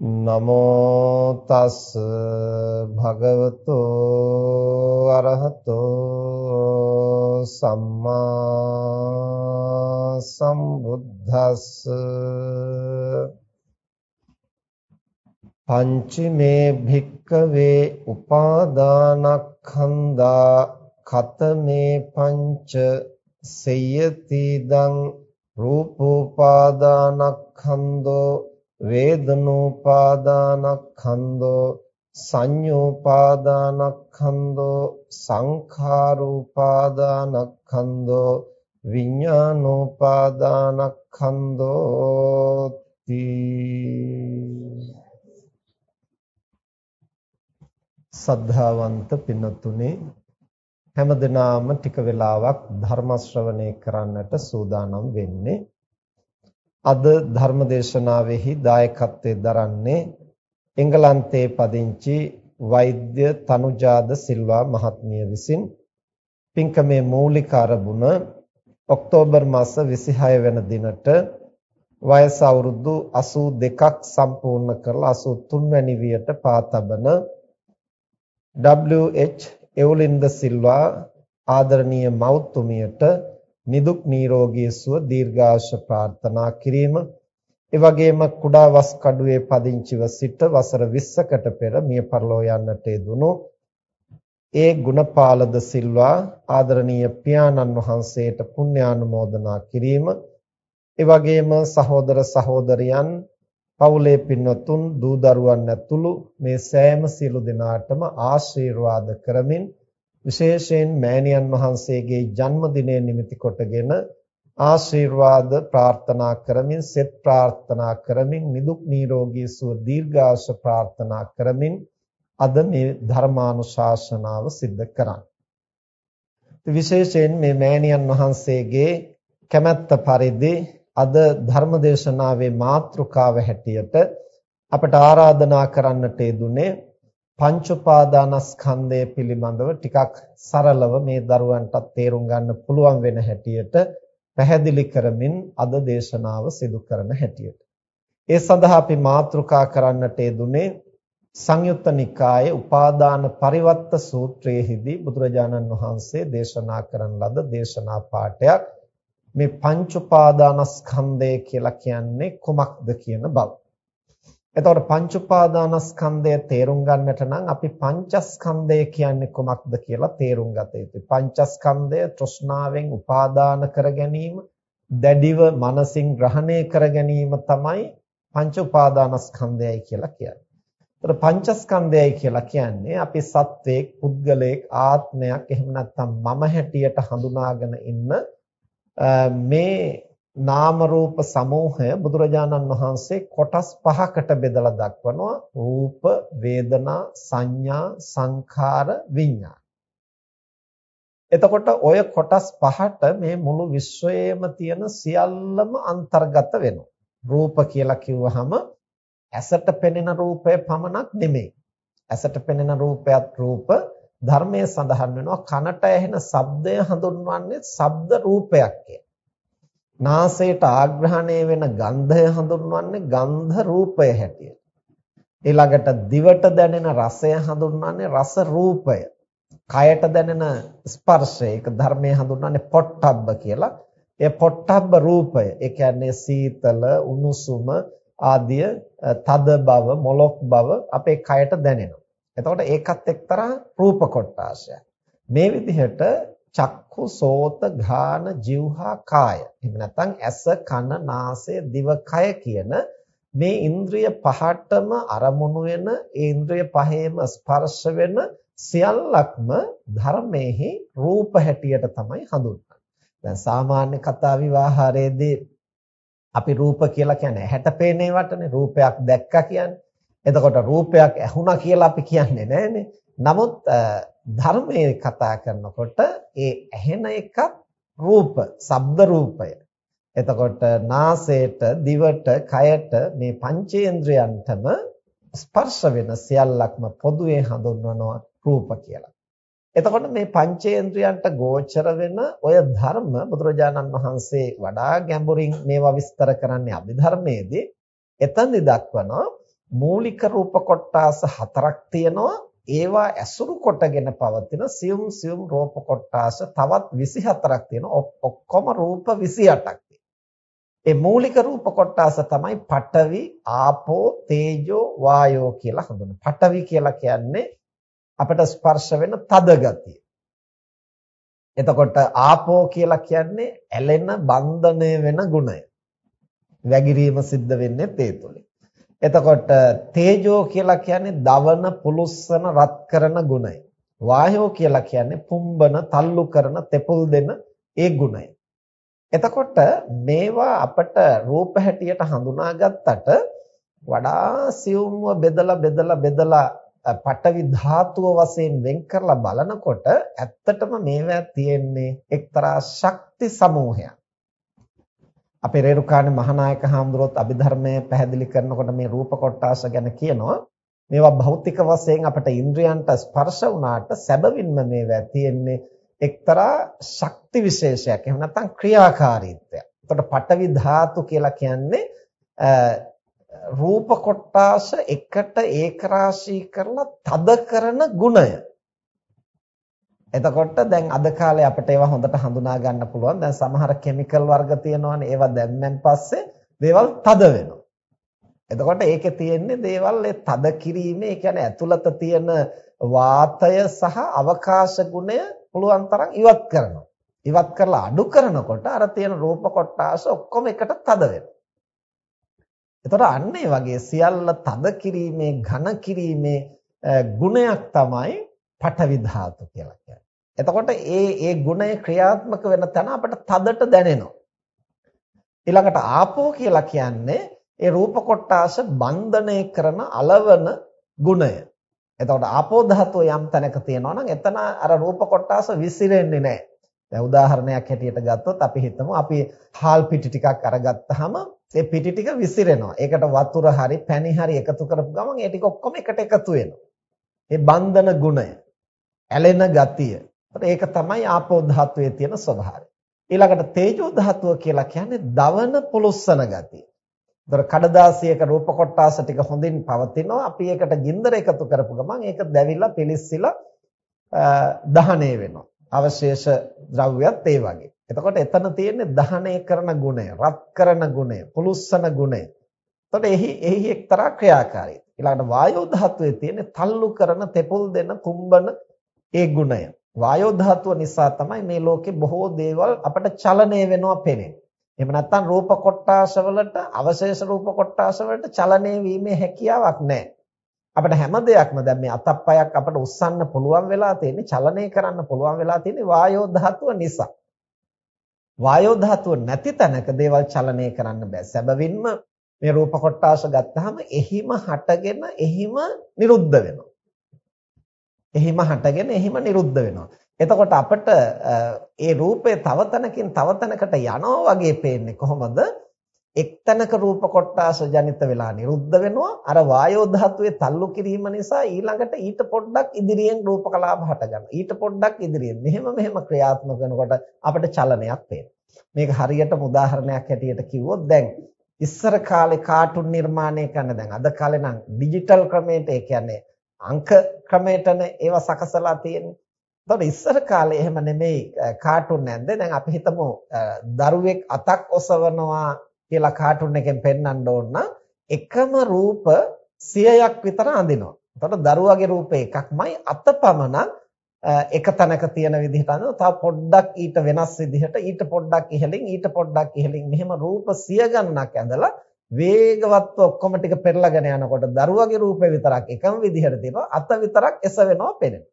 නමෝ තස් භගවතු අරහතෝ සම්මා සම්බුද්දස්ස. පංචමේ භික්කවේ උපාදානක්ඛන්දා කතමේ පංච සේයති දං රූපෝපාදානක්ඛන්தோ වේදනෝපාදානස්කන්ධෝ සංඤෝපාදානස්කන්ධෝ සංඛාරෝපාදානස්කන්ධෝ විඥානෝපාදානස්කන්ධෝ සද්ධාවන්ත පින්නතුනේ හැමදෙනාම ටික වෙලාවක් ධර්ම ශ්‍රවණය කරන්නට සූදානම් වෙන්නේ අද ධර්මදේශනාවෙහි දායකත්වයෙන් දරන්නේ එංගලන්තයේ පදිංචි වෛද්‍ය තනුජාද සිල්වා මහත්මිය විසින් පින්කමේ මූලික අරමුණ ඔක්තෝබර් මාස 26 වෙනි දිනට වයස අවුරුදු 82ක් සම්පූර්ණ කරලා 83 වැනි වියට පාතබන WH එවුලින්ද සිල්වා ආදරණීය මව්තුමියට නිදුක් නිරෝගී සුව දීර්ඝාෂ ප්‍රාර්ථනා කිරීම. ඒ වගේම කුඩා වස් කඩුවේ පදිංචිව සිට වසර 20කට පෙර මිය පරලෝ යන්නට යෙදුණු ඒ ගුණපාලද සිල්වා ආදරණීය පියාණන් වහන්සේට පුණ්‍යානුමෝදනා කිරීම. ඒ වගේම සහෝදර සහෝදරියන් පවුලේ පින්වතුන් දූ දරුවන් ඇතුළු මේ සෑම සියලු දෙනාටම ආශිර්වාද කරමින් විශේෂයෙන් මෑණියන් වහන්සේගේ ජන්මදිනය නිමිති කොටගෙන ආශිර්වාද ප්‍රාර්ථනා කරමින් සෙත් ප්‍රාර්ථනා කරමින් නිදුක් නිරෝගී සුව දීර්ඝාෂ ප්‍රාර්ථනා කරමින් අද මේ ධර්මානුශාසනාව සිද්ධ කරන්නේ. විශේෂයෙන් මේ මෑණියන් වහන්සේගේ කැමැත්ත පරිදි අද ධර්මදේශනාවේ මාතෘකාව හැටියට අපට ආරාධනා කරන්නට යෙදුනේ පංච උපාදානස්කන්ධය පිළිබඳව ටිකක් සරලව මේ දරුවන්ටත් තේරුම් ගන්න පුළුවන් වෙන හැටියට පැහැදිලි කරමින් අද දේශනාව සිදු කරන හැටියට. ඒ සඳහා අපි මාතෘකා කරන්නට යෙදුනේ සංයුත්ත නිකායේ උපාදාන පරිවත්ත සූත්‍රයේදී බුදුරජාණන් වහන්සේ දේශනා කරන ලද දේශනා පාඩයක් මේ පංච උපාදානස්කන්ධය කියලා කියන්නේ කුමක්ද කියන බව. එතකොට පංච උපාදානස්කන්ධය තේරුම් ගන්නට නම් අපි පංචස්කන්ධය කියන්නේ කොමක්ද කියලා තේරුම් ගත යුතුයි. පංචස්කන්ධය තෘෂ්ණාවෙන් උපාදාන කර ගැනීම, දැඩිව මනසින් ග්‍රහණය කර ගැනීම තමයි පංච උපාදානස්කන්ධයයි කියලා කියන්නේ. ඒතර පංචස්කන්ධයයි කියලා කියන්නේ අපි සත්වයක්, පුද්ගලයෙක්, ආත්මයක් එහෙම නැත්නම් මම හැටියට හඳුනාගෙන ඉන්න මේ නාම රූප සමූහය බුදුරජාණන් වහන්සේ කොටස් පහකට බෙදලා දක්වනවා රූප වේදනා සංඥා සංඛාර විඤ්ඤාණ එතකොට ඔය කොටස් පහට මේ මුළු විශ්වයේම තියෙන සියල්ලම අන්තර්ගත වෙනවා රූප කියලා කිව්වහම ඇසට පෙනෙන රූපය පමණක් නෙමෙයි. ඇසට පෙනෙන රූපයත් රූප ධර්මයේ සඳහන් වෙනවා කනට ඇහෙන ශබ්දය හඳුන්වන්නේ ශබ්ද රූපයක් කියලා. නාසයට ආග්‍රහණය වෙන ගන්ධය හඳුන්වන්නේ ගන්ධ රූපය හැටියට. ඊළඟට දිවට දැනෙන රසය හඳුන්වන්නේ රස රූපය. කයට දැනෙන ස්පර්ශය ඒක ධර්මයේ හඳුන්වන්නේ පොට්ටබ්බ කියලා. ඒ පොට්ටබ්බ රූපය ඒ කියන්නේ සීතල, උණුසුම ආදිය තද බව, මොලොක් බව අපේ කයට දැනෙනවා. එතකොට ඒකත් එක්තරා රූප කොටාශයක්. මේ විදිහට චක්ඛු සෝත ඝාන જીවහා කාය. එහෙම නැත්නම් ඇස කන නාසය දිව කය කියන මේ ඉන්ද්‍රිය පහටම අරමුණු වෙන ඒ ඉන්ද්‍රිය පහේම ස්පර්ශ වෙන සියල්ලක්ම ධර්මයේහි රූප හැටියට තමයි හඳුන්වන්නේ. දැන් සාමාන්‍ය කතා විවාහාරයේදී අපි රූප කියලා කියන්නේ හැට පේනේ වටනේ රූපයක් දැක්කා කියන්නේ. එතකොට රූපයක් ඇහුණා කියලා අපි කියන්නේ නැහනේ. නමුත් ධර්මයේ කතා කරනකොට ඒ ඇහෙන එකත් රූප, ශබ්ද රූපය. එතකොට නාසයට, දිවට, කයට මේ පංචේන්ද්‍රයන්ටම ස්පර්ශ වෙන සියල්ලක්ම පොදුවේ හඳුන්වනවා රූප කියලා. එතකොට මේ පංචේන්ද්‍රයන්ට ගෝචර වෙන ඔය ධර්ම බුදුරජාණන් වහන්සේ වඩා ගැඹුරින් මේවා විස්තර කරන්නේ අභිධර්මයේදී එතනදි දක්වනවා මූලික රූප කොටාස හතරක් තියෙනවා ඒවා ඇසුරු කොටගෙන පවතින සියුම් සියුම් රූප කොටාස තවත් 24ක් තියෙනවා ඔක්කොම රූප 28ක් ඒ මූලික රූප කොටාස තමයි පඨවි ආපෝ තේජෝ වායෝ කියලා හඳුන්වන්නේ පඨවි කියලා කියන්නේ අපට ස්පර්ශ වෙන තද ගතිය. එතකොට ආපෝ කියලා කියන්නේ ඇලෙන බන්ධනය වෙන ගුණය. වැగిරීම සිද්ධ වෙන්නේ ඒ තුලින්. එතකොට තේජෝ කියලා කියන්නේ දවන පුලුස්සන රත් කරන ගුණය. වායෝ කියලා කියන්නේ පුම්බන, තල්ලු කරන, තෙපුල් දෙන ඒ ගුණය. එතකොට මේවා අපට රූප හැටියට හඳුනාගත්තට වඩා සියුම්ව බෙදලා බෙදලා බෙදලා පටවි ධාතුව වශයෙන් වෙන් කරලා බලනකොට ඇත්තටම මේවා තියෙන්නේ එක්තරා ශක්ති සමූහයක්. අපේ රේරුකාණේ මහානායක හාමුදුරුවෝත් අභිධර්මය පැහැදිලි කරනකොට මේ රූප කොටාස ගැන කියනවා මේවා භෞතික වශයෙන් අපට ඉන්ද්‍රයන්ට ස්පර්ශ වුණාට සැබවින්ම මේවා තියෙන්නේ එක්තරා ශක්ති විශේෂයක් එහෙම නැත්නම් ක්‍රියාකාරීත්වයක්. එතකොට පටවි ධාතු කියලා කියන්නේ රූප කොටාස එකට ඒකරාශී කරලා තද කරන ගුණය. එතකොට දැන් අද කාලේ අපිට ඒවා හොඳට හඳුනා ගන්න පුළුවන්. දැන් සමහර කිමිකල් වර්ග තියෙනවානේ. ඒවා දැම්මෙන් පස්සේ දේවල් තද වෙනවා. එතකොට ඒකේ තියෙන්නේ දේවල් ඒ තද කිරීමේ, ඒ කියන්නේ ඇතුළත තියෙන වාතය සහ අවකාශ ගුණය පුළුවන් තරම් ඉවත් කරනවා. ඉවත් කරලා අඩු කරනකොට අර තියෙන රූප කොටාස ඔක්කොම එකට තද වෙනවා. එතකොට අන්න ඒ වගේ සියල්ල තද කිරීමේ, ඝන කිරීමේ ගුණයක් තමයි පඨවි ධාතු කියලා කියන්නේ. එතකොට ඒ ඒ ගුණය ක්‍රියාත්මක වෙන තැන අපිට තදට දැනෙනවා. ඊළඟට ආපෝ කියලා කියන්නේ ඒ රූප කොටාස බන්ධනය කරන అలවන ගුණය. එතකොට ආපෝ ධාතුව යම් තැනක තියෙනවා නම් එතන අර රූප කොටාස විසිරෙන්නේ නැහැ. දැන් උදාහරණයක් හැටියට ගත්තොත් අපි හිතමු අපි හාල් පිටි ටිකක් අරගත්තාම ඒ පිටි ටික විසිරෙනවා. ඒකට වතුර හරි පැණි හරි එකතු කරපු ගමන් ඒ ටික ඔක්කොම එකට එකතු වෙනවා. ඒ බන්ධන ගුණය. ඇලෙන ගතිය. ඒක තමයි ආපෝ ධාතුවේ තියෙන ස්වභාවය. ඊළඟට තේජෝ ධාතුව කියලා කියන්නේ දවන පොලොස්සන ගතිය. ඒතර කඩදාසියක රූප කොටාස ටික හොඳින් පවතිනවා. අපි ඒකට ගින්දර එකතු කරපු ගමන් ඒක දැවිලා පිලිස්සිලා දහණය වෙනවා. අවශේෂ ද්‍රව්‍යත් ඒ වගේ. එතකොට එතන තියෙන්නේ දහණය කරන ගුණය, රත් කරන ගුණය, පුලුස්සන ගුණය. එතකොට එහි එහි එක්තරා ක්‍රියාකාරීත්වය. ඊළඟට වායෝ ධාතුවේ තියෙන්නේ තල්ලු කරන, තෙපුල් දෙන, කුම්බන ඒ ගුණය. වායෝ ධාතුව නිසා තමයි මේ ලෝකේ බොහෝ දේවල් අපට චලනය වෙනවා පෙනෙන්නේ. එහෙම නැත්නම් රූප කොටාස වලට අවශේෂ රූප කොටාස වලට චලනය වීමේ හැකියාවක් නැහැ. අපිට හැම දෙයක්ම දැන් මේ අතප්පයක් අපිට උස්සන්න පුළුවන් වෙලා තියෙන්නේ චලනය කරන්න පුළුවන් වෙලා තියෙන්නේ වායෝ ධාතුව නිසා. වායෝ ධාතුව නැති තැනක දේවල් චලනය කරන්න බෑ. සැබවින්ම මේ රූප කොටාස ගත්තාම එහිම හටගෙන එහිම නිරුද්ධ වෙනවා. එහිම හටගෙන එහිම නිරුද්ධ වෙනවා. එතකොට අපිට ඒ රූපය තව තැනකින් තව තැනකට යනවා වගේ පේන්නේ කොහොමද? එක්තැනක රූප කොටාස ජනිත වෙලා නිරුද්ධ වෙනවා අර වායෝ ධාතුවේ තල්ලු කිරීම නිසා ඊළඟට ඊට පොඩ්ඩක් ඉදිරියෙන් රූප කලාප හට ගන්නවා ඊට පොඩ්ඩක් ඉදිරියෙන් මෙහෙම මෙහෙම ක්‍රියාත්මක වෙනකොට අපිට චලනයක් පේනවා මේක හරියට උදාහරණයක් හැටියට කිව්වොත් දැන් ඉස්සර කාලේ කාටුන් නිර්මාණය කරන දැන් අද කාලේ නම් ඩිජිටල් ක්‍රමයට ඒ කියන්නේ අංක ක්‍රමයටනේ ඒවා සකසලා තියෙන්නේ එතකොට ඉස්සර කාලේ එහෙම නෙමෙයි කාටුන් නැන්ද දැන් අපි හිතමු දරුවෙක් අතක් ඔසවනවා කියලා කාටුන් එකෙන් පෙන්වන්න ඕන නම් එකම රූප 100ක් විතර අඳිනවා. එතකොට දරුවාගේ රූපේ එකක්මයි අතපමණක් එක තැනක තියෙන විදිහට අඳිනවා. තව පොඩ්ඩක් ඊට වෙනස් විදිහට ඊට පොඩ්ඩක් ඉහළින් ඊට පොඩ්ඩක් ඉහළින් මෙහෙම රූප 100 ගණනක් ඇඳලා වේගවත්ව ඔක්කොම ටික පෙරලාගෙන යනකොට දරුවාගේ රූපේ විතරක් එකම විදිහට තියෙනවා අත විතරක් එස වෙනවා පෙනෙනවා.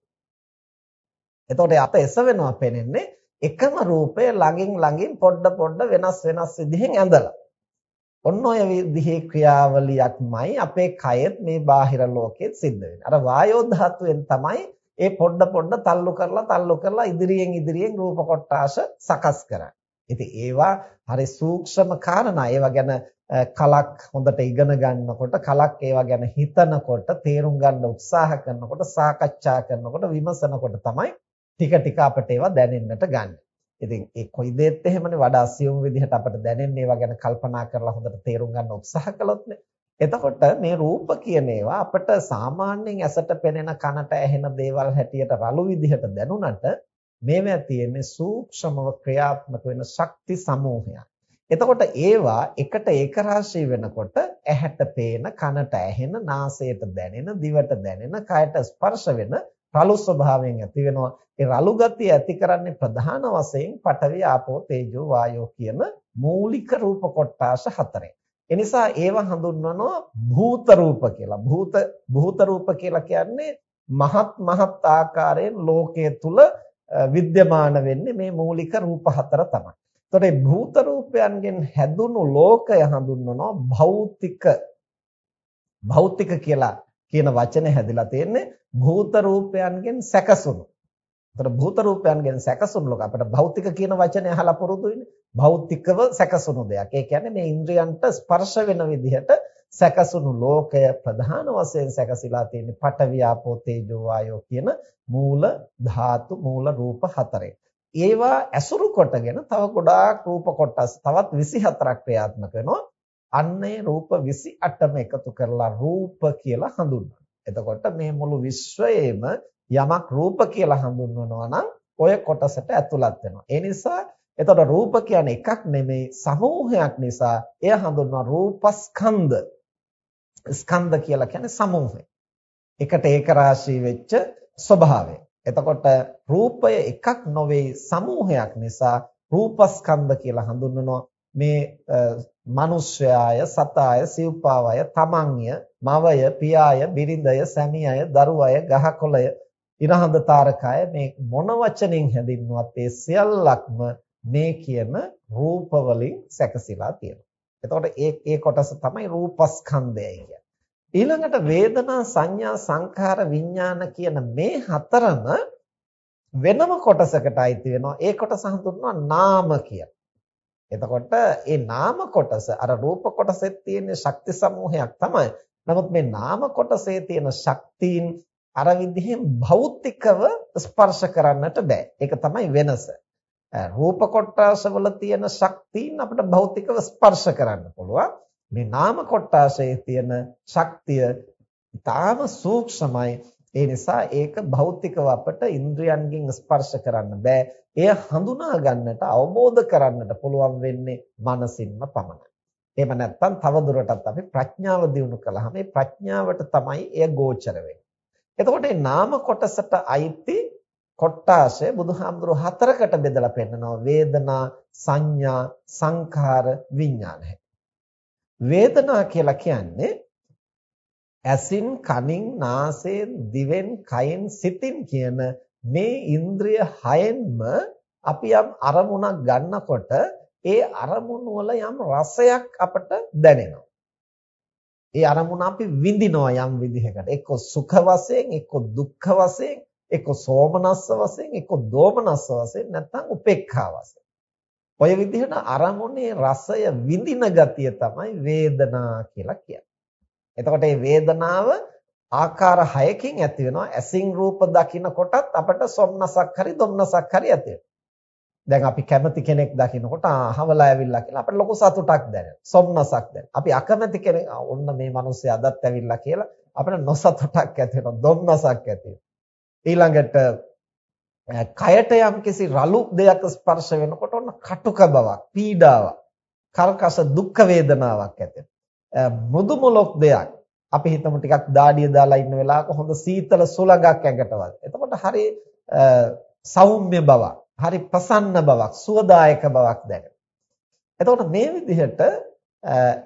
එතකොට අත එස වෙනවා පෙනෙන්නේ එකම රූපය ළඟින් ළඟින් පොඩ පොඩ වෙනස් වෙනස් විදිහෙන් ඇඳලා. ඔන්න ඔය විදිහේ ක්‍රියාවලියක්මයි අපේ කයෙත් මේ බාහිර ලෝකෙත් සිද්ධ වෙන්නේ. අර වායෝ ධාතුවෙන් තමයි ඒ පොඩ පොඩ තල්ලු කරලා තල්ලු කරලා ඉදිරියෙන් ඉදිරියෙන් රූප කොටාස සකස් කරන්නේ. ඉතින් ඒවා හරි සූක්ෂම කාරණා. ඒවා ගැන කලක් හොඳට ඉගෙන ගන්නකොට කලක් ඒවා ගැන හිතනකොට තේරුම් ගන්න උත්සාහ කරනකොට සාකච්ඡා කරනකොට විමසනකොට තමයි ටික ටික අපට ඒවා දැනෙන්නට ගන්න. ඉතින් ඒ කොයි දෙයක්ත් එහෙමනේ වඩා සියුම් විදිහට අපට දැනෙන්නේ ඒවා ගැන කල්පනා කරලා හොඳට තේරුම් ගන්න උත්සාහ කළොත්නේ. එතකොට මේ රූප කියන ඒවා අපට සාමාන්‍යයෙන් ඇසට පෙනෙන කනට ඇහෙන දේවල් හැටියට රළු විදිහට දැනුණට මේවා තියෙන්නේ සූක්ෂමව ක්‍රියාත්මක වෙන ශක්ති සමූහයක්. එතකොට ඒවා එකට ඒකරාශී වෙනකොට ඇහැට පේන, කනට ඇහෙන, නාසයට දැනෙන, දිවට දැනෙන, කයට ස්පර්ශ වෙන රළු ස්වභාවයෙන් ඇති වෙනවා. ඒ රළු ගතිය ඇති කරන්නේ ප්‍රධාන වශයෙන් පඨවි ආපෝ තේජෝ වායෝ කියන මූලික රූප කොටාස හතරෙන්. එනිසා ඒව හඳුන්වනවා භූත රූප කියලා. භූත භූත රූප කියලා කියන්නේ මහත් මහත් ආකාරයෙන් ලෝකයේ තුල විද්‍යමාන වෙන්නේ මේ මූලික රූප හතර තමයි. එතකොට භූත රූපයන්ගෙන් හැදුණු ලෝකය හඳුන්වනවා භෞතික භෞතික කියලා කියන වචනේ හැදිලා තියෙන්නේ භූත රූපයන්ගෙන් සැකසුණු. ඒතර භූත රූපයන්ගෙන් සැකසුණු ලෝක අපිට භෞතික කියන වචනේ අහලා පුරුදුයිනේ. භෞතිකව සැකසුණු දෙයක්. ඒ කියන්නේ මේ ඉන්ද්‍රයන්ට ස්පර්ශ වෙන විදිහට සැකසුණු ලෝකය ප්‍රධාන වශයෙන් සැකසීලා තියෙන්නේ පඨවි ආපෝ තේජෝ වායෝ කියන මූල ධාතු මූල රූප හතරේ. ඒවා ඇසුරු කොටගෙන තව ගොඩාක් රූප කොටස් තවත් 24ක් ක්‍රියාත්මක වෙනවා. අන්නේ රූප 28ම එකතු කරලා රූප කියලා හඳුන්වනවා. එතකොට මේ මුළු විශ්වයේම යමක් රූප කියලා හඳුන්වනවා නම් ඔය කොටසට ඇතුළත් වෙනවා. ඒ නිසා එතකොට රූප කියන්නේ එකක් නෙමෙයි සමූහයක් නිසා එය හඳුන්වනවා රූපස්කන්ධ. ස්කන්ධ කියලා කියන්නේ සමූහය. එකට ඒක රාශී වෙච්ච ස්වභාවය. එතකොට රූපය එකක් නොවේ සමූහයක් නිසා රූපස්කන්ධ කියලා හඳුන්වනවා. මේ මිනිස්යාය සතාය සිව්පාවය තමන්ය මවය පියාය බිරිඳය සැමියාය දරුවය ගහකොළය ඉරහඳ තාරකය මේ මොන වචනෙන් හැඳින්වුවත් ඒ සියල්ලක්ම මේ කියන රූප වලින් සැකසීලා තියෙනවා. එතකොට ඒ ඒ කොටස තමයි රූපස්කන්ධය කියන්නේ. ඊළඟට වේදනා සංඥා සංඛාර විඥාන කියන මේ හතරම වෙනම කොටසකට අයිති වෙනවා. ඒ කොටස හඳුන්වනවා නාම කියලා. එතකොට මේ නාම කොටස අර රූප කොටසෙත් තියෙන ශක්ති සමූහයක් තමයි. නමුත් මේ නාම කොටසේ තියෙන ශක්තියින් අර විදිහෙන් භෞතිකව ස්පර්ශ කරන්නට බෑ. ඒක තමයි වෙනස. රූප කොටසවල තියෙන ශක්තියින් අපිට භෞතිකව ස්පර්ශ කරන්න පුළුවන්. මේ නාම කොටසේ තියෙන ශක්තිය ඊටාම සූක්ෂමයි. ඒ නිසා ඒක භෞතිකව අපට ඉන්ද්‍රයන්ගෙන් ස්පර්ශ කරන්න බෑ. එය හඳුනා ගන්නට අවබෝධ කරන්නට පුළුවන් වෙන්නේ මනසින්ම පමණයි. එහෙම නැත්නම් තවදුරටත් අපි ප්‍රඥාව දියුණු කළාම මේ ප්‍රඥාවට තමයි එය ගෝචර වෙන්නේ. එතකොට මේ නාම කොටසට අයිති කොට්ටාශය බුදුහාමුදුරු හතරකට බෙදලා පෙන්නනවා වේදනා සංඥා සංඛාර විඥාන වේදනා කියලා කියන්නේ ඇසින් කනින් නාසයෙන් දිවෙන් කයෙන් සිතින් කියන මේ ඉන්ද්‍රිය හයෙන්ම අපි යම් අරමුණක් ගන්නකොට ඒ අරමුණු වල යම් රසයක් අපට දැනෙනවා. ඒ අරමුණ අපි විඳිනවා යම් විදිහකට. එක්ක සුඛ වශයෙන්, එක්ක දුක්ඛ වශයෙන්, එක්ක සෝමනස්ස වශයෙන්, එක්ක දෝමනස්ස වශයෙන්, නැත්නම් උපේක්ඛා වශයෙන්. ඔය විදිහට අරමුණේ රසය විඳින ගතිය තමයි වේදනා කියලා කියන්නේ. එතකොට මේ වේදනාව ආකාර 6කින් ඇති වෙනවා. ඇසින් රූප දකිනකොටත් අපට සොම්නසක් හරි දුම්නසක් හරි ඇති දැන් අපි කැමති කෙනෙක් දකිනකොට අහවලා ඇවිල්ලා කියලා අපිට ලොකු සතුටක් දැනෙනවා. සොම්නසක් දැනෙනවා. අපි අකමැති කෙනෙක් ඔන්න මේ මිනිස්සු අදත් ඇවිල්ලා කියලා අපිට නොසතුටක් ඇති වෙනවා. දුම්නසක් ඇති වෙනවා. ඊළඟට කයට යම්කිසි රළු දෙයක් ස්පර්ශ වෙනකොට ඔන්න කටුක බවක්, පීඩාවක්, කර්කශ දුක් වේදනාවක් ඇති මෘදු මොලොක් දෙයක් අපි හිතමු ටිකක් දාඩිය දාලා ඉන්න වෙලාවක හොඳ සීතල සුළඟක් ඇඟට වදින. එතකොට හරි සෞම්‍ය බවක්, හරි ප්‍රසන්න බවක්, සුවදායක බවක් දැනෙනවා. එතකොට මේ විදිහට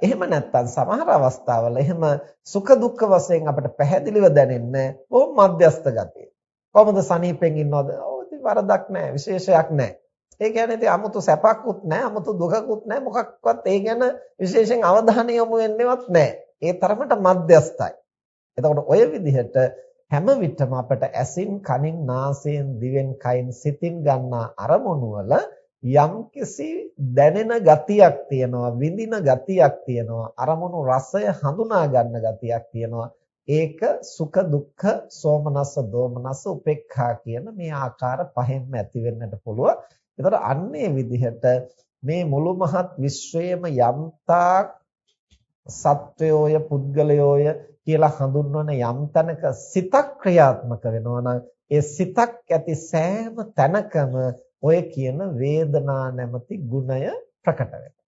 එහෙම නැත්නම් සමහර අවස්ථාවල එහෙම සුඛ දුක්ඛ වශයෙන් අපිට පැහැදිලිව දැනෙන්නේ බොහොම මධ්‍යස්ත ගතිය. කොහොමද සනීපෙන් ඉන්නවද? ඔව් ඉතින් වරදක් නැහැ, විශේෂයක් නැහැ. ඒ කියන්නේ ඉතින් 아무තු සැපක්කුත් නැහැ, 아무තු දුකකුත් නැහැ, මොකක්වත් ඒ ගැන විශේෂයෙන් අවධානය යොමු වෙන්නේවත් නැහැ. ඒ තරමට මධ්‍යස්ථයි. එතකොට ඔය විදිහට හැම විටම අපට ඇසින්, කනින්, නාසයෙන්, දිවෙන්, කයින්, සිතින් ගන්නා අරමුණු වල යම්කිසි දැනෙන ගතියක් තියෙනවා, විඳින ගතියක් තියෙනවා, අරමුණු රසය හඳුනා ගන්න ගතියක් තියෙනවා. ඒක සුඛ දුක්ඛ සෝමනස්ස දෝමනස්ස උපේක්ඛා කියන මේ ආකාර පහෙන්ම ඇති වෙන්නට පුළුවන්. ඒතර අන්නේ විදිහට මේ මුළු මහත් විශ්වයේම යම්තාක් සත්වයෝය පුද්ගලයෝය කියලා හඳුන්වන යම් තැනක සිතක් ක්‍රියාත්මක වෙනවා නම් ඒ සිතක් ඇති සෑම තැනකම ඔය කියන වේදනා නැමැති ගුණය ප්‍රකට වෙනවා.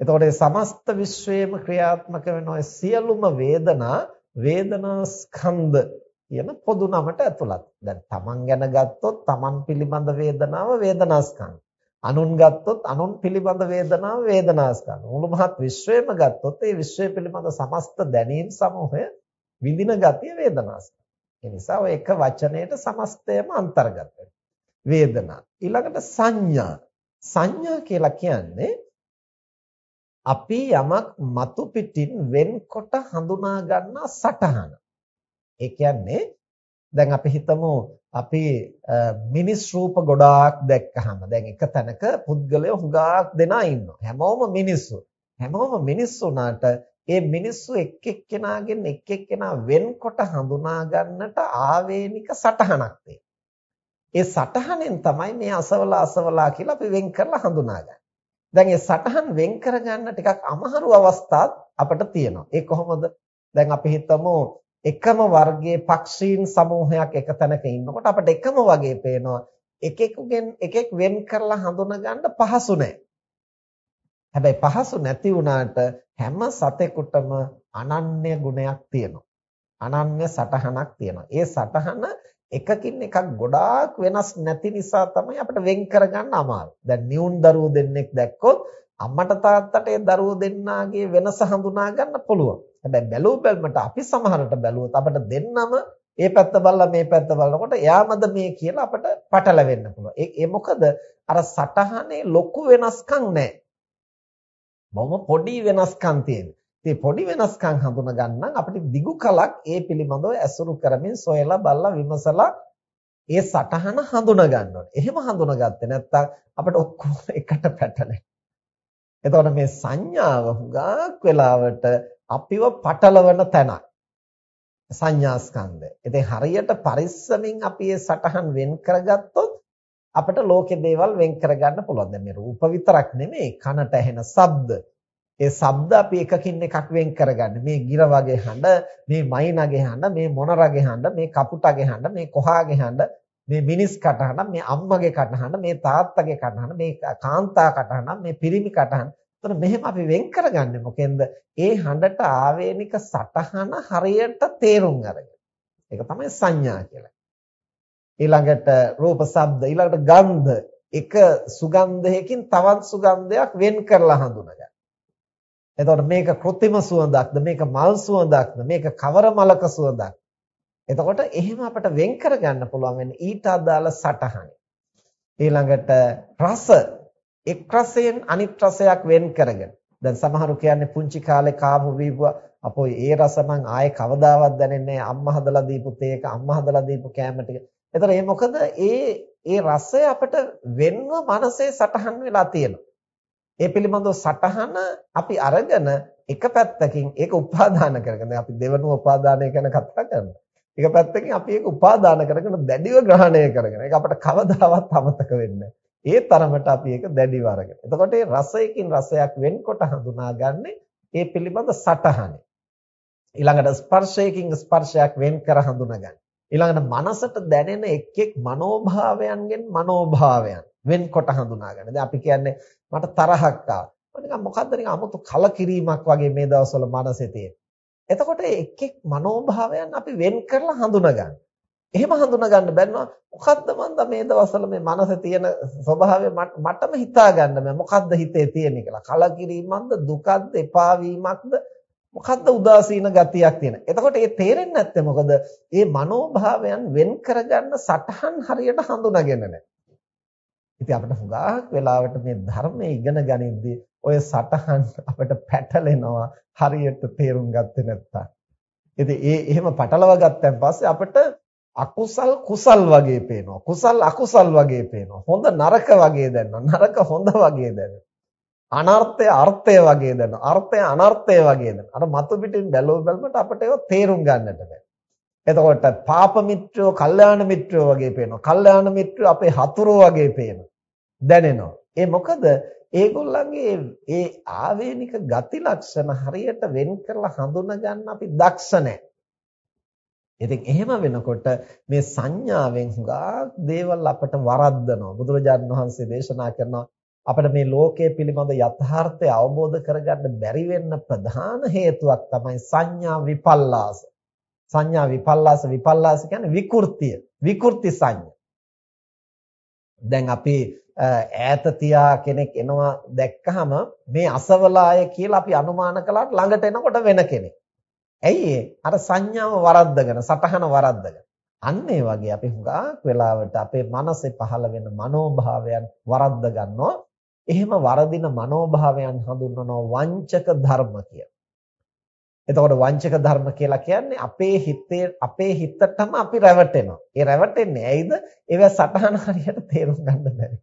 එතකොට මේ සමස්ත විශ්වයේම ක්‍රියාත්මක වෙන ඔය සියලුම වේදනා වේදනා ස්කන්ධ කියන පොදු නමට ඇතුළත්. දැන් තමන් ගැන ගත්තොත් තමන් පිළිබඳ වේදනාව වේදනාස්කන්ධ. අනුන් ගත්තොත් අනුන් පිළිබඳ වේදනාව වේදනාස්කන්ධ. මුළු මහත් විශ්වයම ගත්තොත් ඒ විශ්වය පිළිබඳ සමස්ත දැනීම් සමූහය විඳින ගතිය වේදනාස්කන්ධ. ඒ නිසා ඔය එක වචනයට සමස්තයම අන්තර්ගත වේදනා. ඊළඟට සංඥා. සංඥා කියලා කියන්නේ අපි යමක් මතු පිටින් වෙන්කොට හඳුනා ගන්නා සටහන. ඒ කියන්නේ දැන් අපි හිතමු අපි මිනිස් රූප ගොඩාක් දැක්කහම දැන් එක තැනක පුද්ගලයෝ හුඟක් දෙනා ඉන්නවා. හැමෝම මිනිස්සු. හැමෝම මිනිස්සු උනාට ඒ මිනිස්සු එක් එක්කෙනාගෙන් එක් එක්කෙනා වෙන්කොට හඳුනා ගන්නට ආවේනික සටහනක් ඒ සටහනෙන් තමයි මේ අසවලා අසවලා කියලා අපි වෙන් කරලා හඳුනාගන්නේ. දැන් ඒ සටහන් වෙන් කරගන්න ටිකක් අමහරු අවස්ථාත් අපිට තියෙනවා. ඒ කොහොමද? දැන් අපි හිතමු එකම වර්ගයේ පක්ෂීන් සමූහයක් එක තැනක ඉන්නකොට අපිට එකම වගේ පේනවා. එකෙකුගෙන් එකෙක් වෙන් කරලා හඳුනගන්න පහසු නැහැ. හැබැයි පහසු නැති වුණාට හැම සතෙකුටම අනන්‍ය ගුණයක් තියෙනවා. අනන්‍ය සටහනක් තියෙනවා. ඒ සටහන එකකින් එකක් ගොඩාක් වෙනස් නැති නිසා තමයි අපිට වෙන් කරගන්න අමාරු. දැන් නියුන් දරුවෝ දෙන්නෙක් දැක්කොත් අම්මට තාත්තට ඒ දරුවෝ දෙන්නාගේ වෙනස හඳුනා ගන්න පුළුවන්. හැබැයි බැලුව බැලමට අපි සමහරට බැලුවොත් අපිට දෙන්නම ඒ පැත්ත බලලා මේ පැත්ත බලනකොට එයාමද මේ කියලා අපිට පටලවෙන්න පුළුවන්. ඒ මොකද අර සටහනේ ලොකු වෙනස්කම් නැහැ. බොහොම පොඩි වෙනස්කම් තියෙනවා. ඉතින් පොඩි වෙනස්කම් හඳුන ගන්න අපිට දිගු කලක් ඒ පිළිබඳව ඇසුරු කරමින් සොයලා බලලා විමසලා ඒ සටහන හඳුන ගන්න ඕනේ. එහෙම හඳුනගත්තේ නැත්නම් අපිට ඔක්කොම එකට පැටලෙනවා. එතකොට මේ සංඥාව හුඟක් වෙලාවට අපිව පටලවන තැනක්. සංඥා ස්කන්ධය. ඉතින් හරියට පරිස්සමින් අපි මේ සටහන් වෙන් කරගත්තොත් අපිට ලෝකේ දේවල් වෙන් කරගන්න පුළුවන්. දැන් මේ රූප විතරක් නෙමෙයි කනට ඇහෙන ශබ්ද, ඒ ශබ්ද අපි එකකින් එකක් වෙන් කරගන්න. මේ ගිර වගේ හඬ, මේ මයින්ගේ හඬ, මේ මොනරගේ හඬ, මේ කපුටගේ හඬ, මේ කොහාගේ හඬ, මේ මිනිස් කටහඬ, මේ අම්මගේ කටහඬ, මේ තාත්තගේ කටහඬ, මේ කාන්තා කටහඬ, මේ පිරිමි කටහඬ. එතන මෙහෙම අපි වෙන් කරගන්නේ මොකෙන්ද? ඒ හඬට ආවේනික සටහන හරියට තේරුම් අරගෙන. ඒක තමයි සංඥා කියලා. ඊළඟට රූප, ශබ්ද, ඊළඟට ගන්ධ එක සුගන්ධයකින් තවත් සුගන්ධයක් වෙන් කරලා හඳුනගන්න. එතකොට මේක કૃත්‍රිම සුවඳක්ද මේක මල් සුවඳක්ද මේක කවර මලක සුවඳක් එතකොට එහෙම අපිට වෙන් කරගන්න පුළුවන් වෙන්නේ ඊට අදාළ සටහන ඊළඟට රස එක් රසයෙන් අනිත් රසයක් වෙන් කරගෙන දැන් සමහරු කියන්නේ පුංචි කාලේ කාමු වීපුවා අපෝ ඒ රස නම් ආයේ කවදාවත් දැනෙන්නේ නැහැ අම්මා හදලා දීපු තේක අම්මා හදලා දීපු කෑම ටික. එතකොට ඒ මොකද ඒ ඒ රසය අපිට වෙන්ව මනසේ සටහන් වෙලා තියෙනවා. ඒ පිළිබඳව සටහන අපි අරගෙන එක පැත්තකින් ඒක උපාදාන කරගෙන අපි දෙවනුව උපාදානය ගැන කතා කරනවා. එක පැත්තකින් අපි ඒක උපාදාන කරගෙන දැඩිව ග්‍රහණය කරගෙන ඒක අපිට කවදාවත් අමතක වෙන්නේ ඒ තරමට අපි ඒක දැඩිව අරගෙන. එතකොට මේ රසයකින් රසයක් වෙන්කොට හඳුනාගන්නේ ඒ පිළිබඳ සටහනේ. ඊළඟට ස්පර්ශයකින් ස්පර්ශයක් වෙන් කර හඳුනාගන්න. ඊළඟට මනසට දැනෙන එක් එක් මනෝභාවයන්ගෙන් මනෝභාවයන් වෙන්කොට හඳුනා ගන්න. දැන් අපි කියන්නේ මට තරහක් ආවා. නිකන් මොකද්ද නිකන් 아무තු කලකිරීමක් වගේ මේ දවස්වල මනසේ තියෙන. එතකොට එක් එක් මනෝභාවයන් අපි වෙන් කරලා හඳුනා ගන්න. එහෙම හඳුනා ගන්න බැන්නවා මොකද්ද මන්ද මේ දවස්වල මේ මනසේ තියෙන ස්වභාවය මටම හිතා ගන්න බෑ. මොකද්ද හිතේ තියෙන්නේ කියලා. කලකිරීමක්ද දුකක්ද එපා වීමක්ද මොකද්ද උදාසීන ගතියක් තියෙන. එතකොට ඒ තේරෙන්නේ නැත්තේ මොකද? මේ මනෝභාවයන් වෙන් කරගන්න සටහන් හරියට හඳුනාගෙන නැහැ. ඉතින් අපිට හුඟක් වෙලාවට මේ ධර්මයේ ඉගෙන ගනිද්දී ඔය සටහන් අපිට පැටලෙනවා හරියට තේරුම් ගත්තේ නැත්තම්. ඉතින් ඒ එහෙම පටලවා ගත්තන් පස්සේ අපිට අකුසල් කුසල් වගේ පේනවා. කුසල් අකුසල් වගේ පේනවා. හොඳ නරක වගේ දැනෙනවා. නරක හොඳ වගේ දැනෙනවා. අනර්ථය අර්ථය වගේ දැනෙනවා. අර්ථය අනර්ථය වගේ දැනෙනවා. අර මතු පිටින් බැලුව බැලමට අපිට ඒක තේරුම් ගන්නට බැහැ. එතකොට පාප මිත්‍රයෝ, කල්යාණ මිත්‍රයෝ වගේ පේනවා. කල්යාණ මිත්‍රයෝ අපේ හතුරෝ වගේ පේනවා. දැනෙනවා. ඒ මොකද ඒගොල්ලන්ගේ ඒ ආවේනික ගති ලක්ෂණ හරියට වෙන් කරලා හඳුනා ගන්න අපි දක්ෂ නැහැ. ඉතින් එහෙම වෙනකොට මේ සංඥාවෙන් හුඟක් දේවල් අපට වරද්දනවා. බුදුරජාණන් වහන්සේ දේශනා කරනවා අපිට මේ ලෝකයේ පිළිබඳ යථාර්ථය අවබෝධ කරගන්න බැරි වෙන්න ප්‍රධාන හේතුවක් තමයි සංඥා විපල්ලාස. සංඥා විපල්ලාස විපල්ලාස කියන්නේ විකෘතිය. විකෘති සංඥා. දැන් අපි ඈත තියා කෙනෙක් එනවා දැක්කහම මේ අසවලාය කියලා අපි අනුමාන කළාට ළඟට එනකොට වෙන කෙනෙක්. ඇයි අර සංඥාව වරද්දගෙන සතහන වරද්දගෙන. අන්න ඒ වගේ අපි හුඟක් වෙලාවට අපේ මනසේ පහළ වෙන මනෝභාවයන් වරද්ද ගන්නවා. එහෙම වරදින මනෝභාවයන් හඳුන්වනවා වංචක ධර්ම කියලා. එතකොට වංචක ධර්ම කියලා කියන්නේ අපේ හිතේ අපේ හිතටම අපි රැවටෙනවා. ඒ රැවටෙන්නේ ඇයිද? ඒව සටහන හරියට තේරුම් ගන්න බැරි.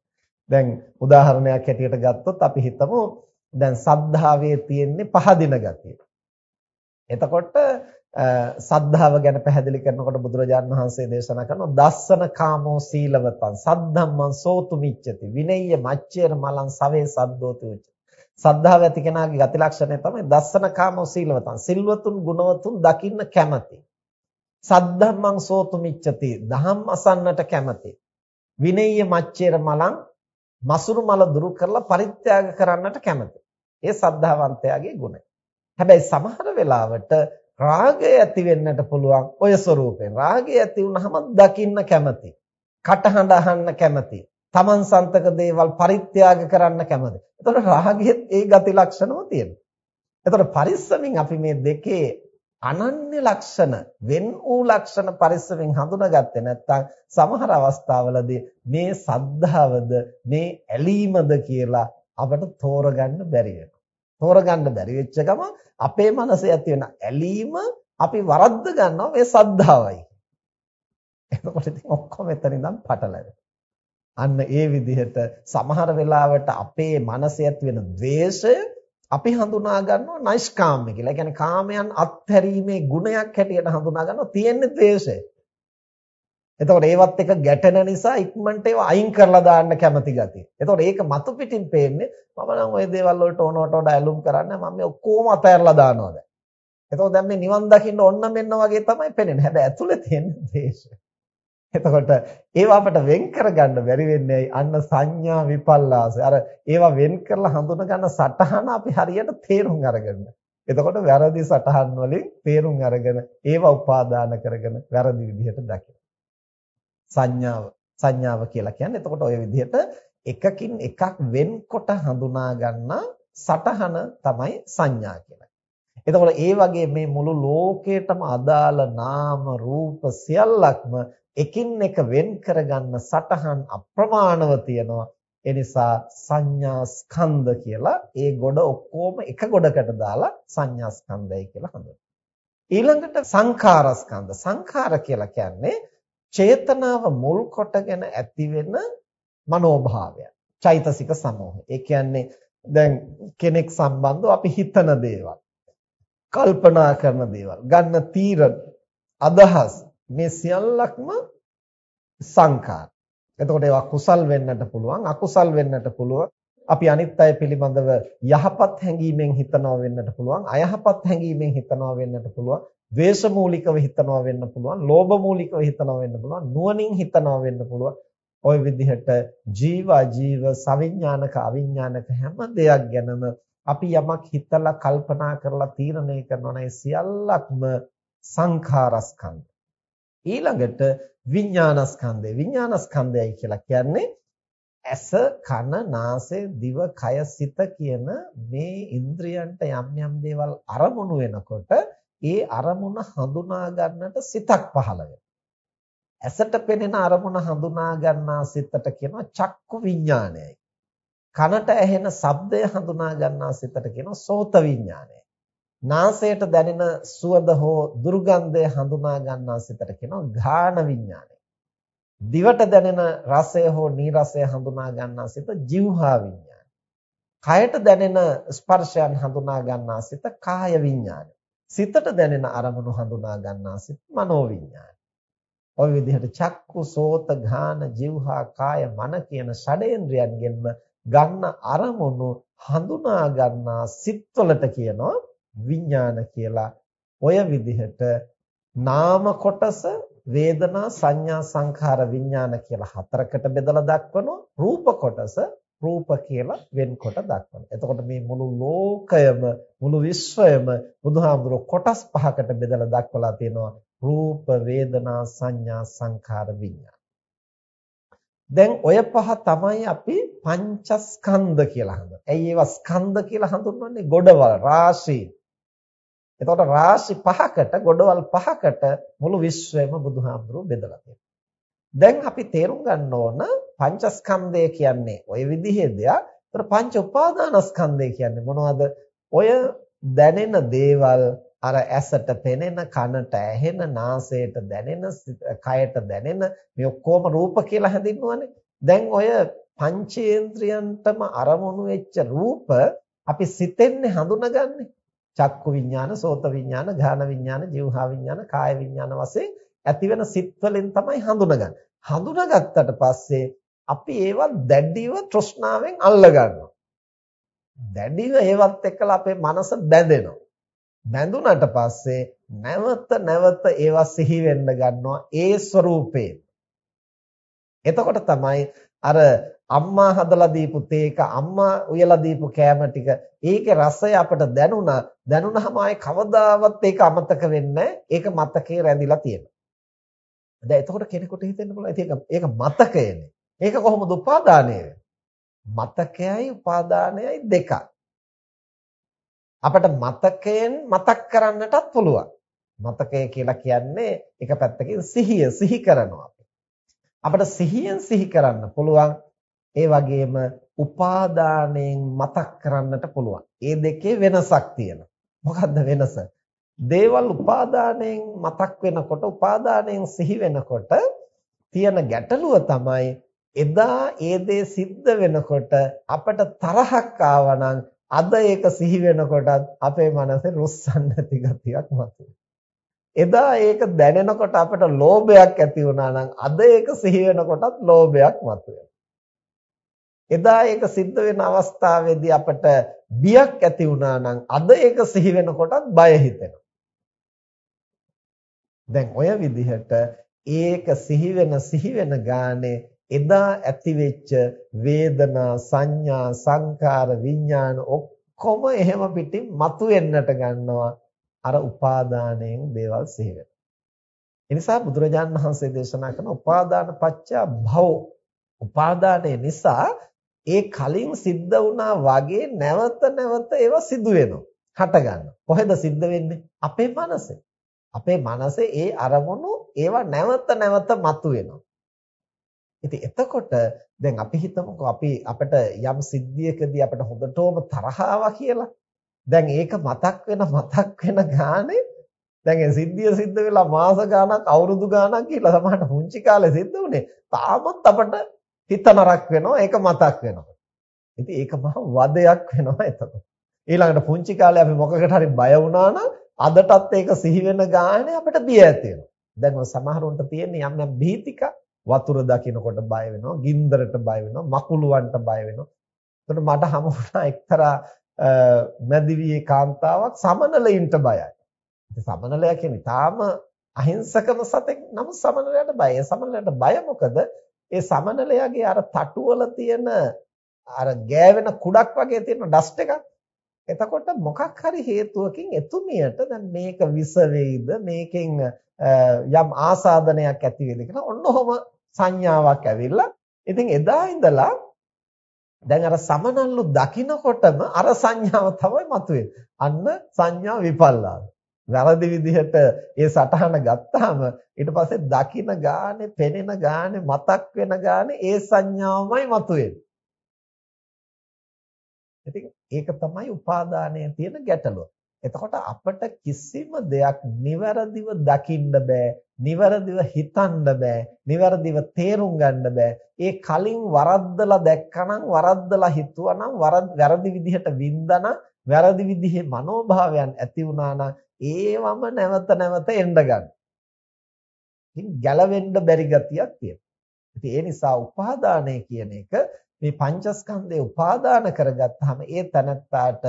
දැන් උදාහරණයක් හැටියට ගත්තොත් අපි හිතමු දැන් සද්ධාවේ තියෙන්නේ පහදින ගතිය. එතකොට සද්ධාව ගැන පැහැදිලි කරනකොට බුදුරජාණන් වහන්සේ දේශනා කරනවා දස්සන කාමෝ සීලවතං සද්ධම්මං සෝතු මිච්ඡති විනෙය්‍ය මච්චේර මලං සවේ සද්දෝති උච්ච. සද්ධාව ඇති කෙනාගේ ගති ලක්ෂණය තමයි දස්සන කාමෝ සීලවතං සිල්වතුන් ගුණවතුන් දකින්න කැමති. සද්ධම්මං සෝතු මිච්ඡති දහම් අසන්නට කැමති. විනෙය්‍ය මච්චේර මලං මසුරු මල දුරු කරලා පරිත්‍යාග කරන්නට කැමති. ඒ සද්ධාවන්තයාගේ ගුණය. හැබැයි සමහර වෙලාවට රාගය ඇති වෙන්නට පුළුවන් ඔය ස්වરૂපයෙන්. රාගය ඇති වුනහම දකින්න කැමති. කටහඬ අහන්න කැමති. තමන් සන්තක දේවල් පරිත්‍යාග කරන්න කැමති. එතකොට රාගයේත් ඒ ගති ලක්ෂණම තියෙනවා. එතකොට පරිස්සමින් අපි මේ දෙකේ අනන්‍ය ලක්ෂණ වෙන් වූ ලක්ෂණ පරිස්සමෙන් හඳුනාගත්තේ නැත්නම් සමහර අවස්ථාවලදී මේ සද්ධාවද මේ ඇලීමද කියලා අපට තෝරගන්න බැරි වෙනවා. තෝරගන්න බැරි වෙච්ච ගම අපේ මනසේ ඇති වෙන ඇලීම අපි වරද්ද ගන්නවා මේ සද්ධාවයි. එතකොට ඉතින් ඔක්කොම එතන ඉඳන් පටලැවෙනවා. අන්න ඒ විදිහට සමහර වෙලාවට අපේ මනසේ ඇති වෙන ද්වේෂය අපි හඳුනා ගන්නවා නෛෂ්කාම්‍ය කියලා. ඒ කියන්නේ කාමයන් අත්හැරීමේ ගුණයක් හැටියට හඳුනා ගන්නවා තියෙන්නේ ද්වේෂය. එතකොට ඒවත් එක ගැටෙන නිසා ඉක්මනට ඒවා අයින් කරලා දාන්න කැමති ගතිය. එතකොට ඒක මතු පිටින් පේන්නේ මම නම් ওই දේවල් වලට ඕනවට වඩා ඇලුම් කරන්නේ මම මේ ඔක්කොම අතහැරලා දානවා දැන්. එතකොට දැන් මේ නිවන් දකින්න ඕන්න මෙන්න වගේ තමයි පේන්නේ. හැබැයි ඇතුලේ තියෙන දේශය. එතකොට ඒවා අපට වෙන් කරගන්න බැරි වෙන්නේ අන්න සංඥා විපල්ලාස. අර ඒවා වෙන් කරලා හඳුන ගන්න සටහන අපි හරියට තේරුම් අරගන්න. එතකොට වැරදි සටහන් වලින් තේරුම් අරගෙන ඒවා උපාදාන කරගෙන වැරදි විදිහට දකිනවා. සංඥාව සංඥාව කියලා කියන්නේ එතකොට ඔය විදිහට එකකින් එකක් වෙන්කොට හඳුනා ගන්න සටහන තමයි සංඥා කියලා. එතකොට ඒ වගේ මේ මුළු ලෝකයටම අදාළ නාම රූප සියල්ලක්ම එකින් එක වෙන් කරගන්න සටහන් අප්‍රමාණව තියෙනවා. ඒ නිසා සංඥා ස්කන්ධ කියලා ඒ ගොඩ ඔක්කොම එක ගොඩකට දාලා සංඥා ස්කන්ධය කියලා හඳුන්වනවා. ඊළඟට සංඛාර ස්කන්ධ. සංඛාර කියලා කියන්නේ චේතනාව මුල් කොටගෙන ඇති වෙන මනෝභාවය. චෛතසික සමූහය. ඒ කියන්නේ දැන් කෙනෙක් සම්බන්ධව අපි හිතන දේවල්, කල්පනා කරන දේවල්, ගන්න තීරණ, අදහස් මේ සියල්ලක්ම සංකාර. එතකොට ඒවා කුසල් වෙන්නට පුළුවන්, අකුසල් වෙන්නට පුළුවන්. අපි අනිත් අය පිළිබඳව යහපත් හැඟීමෙන් හිතනවා වෙන්නට පුළුවන්, අයහපත් හැඟීමෙන් හිතනවා වෙන්නට පුළුවන්. ද්වේෂ මූලිකව හිතනවා වෙන්න පුළුවන්, ලෝභ මූලිකව හිතනවා වෙන්න පුළුවන්, නුවණින් හිතනවා වෙන්න පුළුවන්. ওই විදිහට ජීව ජීව සවිඥානික අවිඥානික හැම දෙයක් ගැනම අපි යමක් හිතලා කල්පනා කරලා තීරණය කරනවා නම් සියල්ලක්ම සංඛාරස්කන්ධ. ඊළඟට විඥානස්කන්ධය. විඥානස්කන්ධයයි කියලා කියන්නේ ඇස කන නාසය දිව කය සිත කියන මේ ඉන්ද්‍රියන්ට යම් යම් දේවල් අරමුණු වෙනකොට ඒ අරමුණ හඳුනා ගන්නට සිතක් පහළ වෙනවා. ඇසට පෙනෙන අරමුණ හඳුනා ගන්නා සිතට කියනවා චක්කු විඥානයයි. කනට ඇහෙන ශබ්දය හඳුනා ගන්නා සිතට කියනවා සෝත විඥානයයි. නාසයට දැනෙන සුවඳ හෝ දුර්ගන්ධය හඳුනා ගන්නා සිතට කියනවා ঘාන විඥානය. දිවට දැනෙන රසය හෝ නීරසය හඳුනා ගන්නා සිත જીවහා විඥාන. කයට දැනෙන ස්පර්ශයන් හඳුනා ගන්නා සිත කාය විඥාන. සිතට දැනෙන අරමුණු හඳුනා ගන්නා සිත මනෝ විඥාන. ඔය විදිහට චක්කු, සෝත, ඝාන, જીවහා, කාය, මන කියන ෂඩේන්ද්‍රයන්ගෙන්ම ගන්න අරමුණු හඳුනා ගන්නා සිත්වලට කියනවා විඥාන කියලා. ඔය විදිහට නාම කොටස වේදනා සංඥා සංඛාර විඥාන කියලා හතරකට බෙදලා දක්වනවා. රූප කොටස රූප කියලා වෙන්කොට දක්වනවා. එතකොට මේ මුළු ලෝකයම මුළු විශ්වයම බුදුහාමුදුරුවෝ කොටස් පහකට බෙදලා දක්වලා තියෙනවා. රූප වේදනා සංඥා සංඛාර විඥාන. දැන් ඔය පහ තමයි අපි පංචස්කන්ධ කියලා හඳුන්වන්නේ. ඇයි ඒවා ස්කන්ධ කියලා හඳුන්වන්නේ? ගොඩවල් රාශී. එතකොට රාශි පහකට ගොඩවල් පහකට මුළු විශ්වයම බුදුහාමුදුරුවෝ බෙදලා තියෙනවා. දැන් අපි තේරුම් ගන්න ඕන පංචස්කන්ධය කියන්නේ ওই විදිහේ දෙයක්. ඒතර පංච උපාදානස්කන්ධය කියන්නේ මොනවද? ඔය දැනෙන දේවල් අර ඇසට පෙනෙන කනට ඇහෙන නාසයට දැනෙන කයට දැනෙන මේ ඔක්කොම රූප කියලා හැඳින්වුවානේ දැන් ඔය පංචේන්ද්‍රයන්ටම අරමුණු වෙච්ච රූප අපි සිතෙන්නේ හඳුනගන්නේ චක්කු විඥාන සෝත විඥාන ඝාන විඥාන જીවහා විඥාන කාය විඥාන වශයෙන් ඇතිවෙන සිත් වලින් තමයි හඳුනගන්නේ. හඳුනාගත්තට පස්සේ අපි ඒවා දැඩිව තෘෂ්ණාවෙන් අල්ල ගන්නවා. දැඩිව ඒවත් එක්කලා අපේ මනස බැඳෙනවා. බැඳුනට පස්සේ නැවත නැවත ඒවා සිහි වෙන්න ගන්නවා ඒ ස්වરૂපේ. එතකොට තමයි අර අම්මා හදලා දීපු තේක අම්මා උයලා දීපු කෑම ටික ඒකේ රසය අපට දැනුණා දැනුණාම ආයේ කවදාවත් ඒක අමතක වෙන්නේ ඒක මතකේ රැඳිලා තියෙනවා. දැන් එතකොට කෙනෙකුට හිතෙන්න පුළුවන් ඒක ඒක මතකයනේ. ඒක කොහොමද උපාදානය මතකයයි උපාදානයයි දෙකක්. අපට මතකයෙන් මතක් කරන්නටත් පුළුවන්. මතකය කියලා කියන්නේ එක පැත්තකින් සිහිය සිහි කරනවා අපිට සිහියෙන් සිහි කරන්න පුළුවන්. ඒ වගේම උපාදානයෙන් මතක් කරන්නට පුළුවන්. ඒ දෙකේ වෙනසක් තියෙනවා. මොකද්ද වෙනස? දේවල් උපාදානයෙන් මතක් වෙනකොට උපාදානයෙන් සිහි වෙනකොට තියෙන ගැටලුව තමයි එදා ඒ දේ සිද්ධ වෙනකොට අපට තරහක් ආවනම් අද ඒක සිහි වෙනකොටත් අපේ මනසේ රුස්සන්න නැති ගතියක් මතුවේ. එදා ඒක දැනෙනකොට අපට ලෝභයක් ඇති වුණා නම් අද ඒක සිහි වෙනකොටත් ලෝභයක් මතුවේ. එදා ඒක සිද්ධ වෙන අවස්ථාවේදී අපට බියක් ඇති වුණා නම් අද ඒක සිහි වෙනකොටත් බය හිතෙනවා. දැන් ඔය විදිහට ඒක සිහි වෙන සිහි වෙන ගානේ එදා ඇතිවෙච්ච වේදනා සංඥා සංකාර විඥාන ඔක්කොම එහෙම පිටින් මතුවෙන්නට ගන්නවා අර උපාදානයෙන් දේවල් සිහි වෙනවා. ඒ නිසා බුදුරජාණන් වහන්සේ දේශනා කරන උපාදාන පත්‍ය භව උපාදානය නිසා ඒ කලින් සිද්ධ වුණා වගේ නැවත නැවත ඒවා සිදු වෙනවා. හට ගන්නවා. කොහෙද සිද්ධ වෙන්නේ? අපේ මනසේ. අපේ මනසේ ඒ අරමුණු ඒවා නැවත නැවත මතුවෙනවා. ඉතින් එතකොට දැන් අපි හිතමුකෝ අපි අපිට යම් සිද්ධියකදී අපිට හොඳටම තරහ කියලා. දැන් ඒක මතක් වෙන මතක් වෙන ගානේ දැන් ඒ සිද්ධිය සිද්ධ වෙලා මාස ගාණක් අවුරුදු ගාණක් කියලා සමහරට පුංචි කාලේ සිද්ධ වුණේ. තාමත් අපට හිත නරක වෙනවා ඒක මතක් වෙනවා. ඉතින් ඒක මහ වදයක් වෙනවා එතකොට. ඊළඟට පුංචි කාලේ අපි මොකකට හරි බය වුණා නම් අදටත් ඒක සිහි වෙන ගානේ අපිට බිය ඇති වෙනවා. දැන් ඔය සමහරුන්ට තියෙන යම් යම් භීතික වතුර දකිනකොට බය වෙනවා, ගින්දරට බය වෙනවා, මකුළුවන්ට බය වෙනවා. එතකොට මට හමු වුණා එක්තරා මැදිවියේ කාන්තාවක් සමනලයින්ට බයයි. ඉතින් සමනලයා කියන්නේ තාම අහිංසකම සතෙක් නම් සමනලයට බය. ඒ සමනලයට බය මොකද? ඒ සමනලයාගේ අර තටුවල තියෙන අර ගෑවෙන කුඩක් වගේ තියෙන ඩස්ට් එකක්. එතකොට මොකක් හරි හේතුවකින් එතුමියට දැන් මේක විස වෙයිද මේකෙන් යම් ආසාදනයක් ඇති වෙයිද කියලා ඔන්න ඔහම සංඥාවක් ඇවිල්ලා ඉතින් එදා ඉඳලා දැන් අර සමනල්ලු දකින්නකොටම අර සංඥාව තමයි මතුවේ. අන්න සංඥා විපල්ලාද. වැරදි විදිහට ඒ සටහන ගත්තාම ඊට පස්සේ දකින ගානේ, පෙනෙන ගානේ, මතක් වෙන ගානේ ඒ සංඥාවමයි මතුවෙන්නේ. ඉතින් ඒක තමයි උපාදානයේ තියෙන ගැටලුව. එතකොට අපට කිසිම දෙයක් නිවැරදිව දකින්න බෑ නිවැරදිව හිතන්න බෑ නිවැරදිව තේරුම් ගන්න බෑ ඒ කලින් වරද්දලා දැක්කනම් වරද්දලා හිතුවනම් වැරදි විදිහට වින්දානම් වැරදි විදිහේ මනෝභාවයන් ඇති වුණානම් ඒවම නැවත නැවත එන්න ගන්න. ඉතින් ගැලවෙන්න බැරි ගතියක් තියෙනවා. ඉතින් ඒ නිසා උපාදානය කියන එක මේ පංචස්කන්ධය උපාදාන කරගත්තාම ඒ තනත්තාට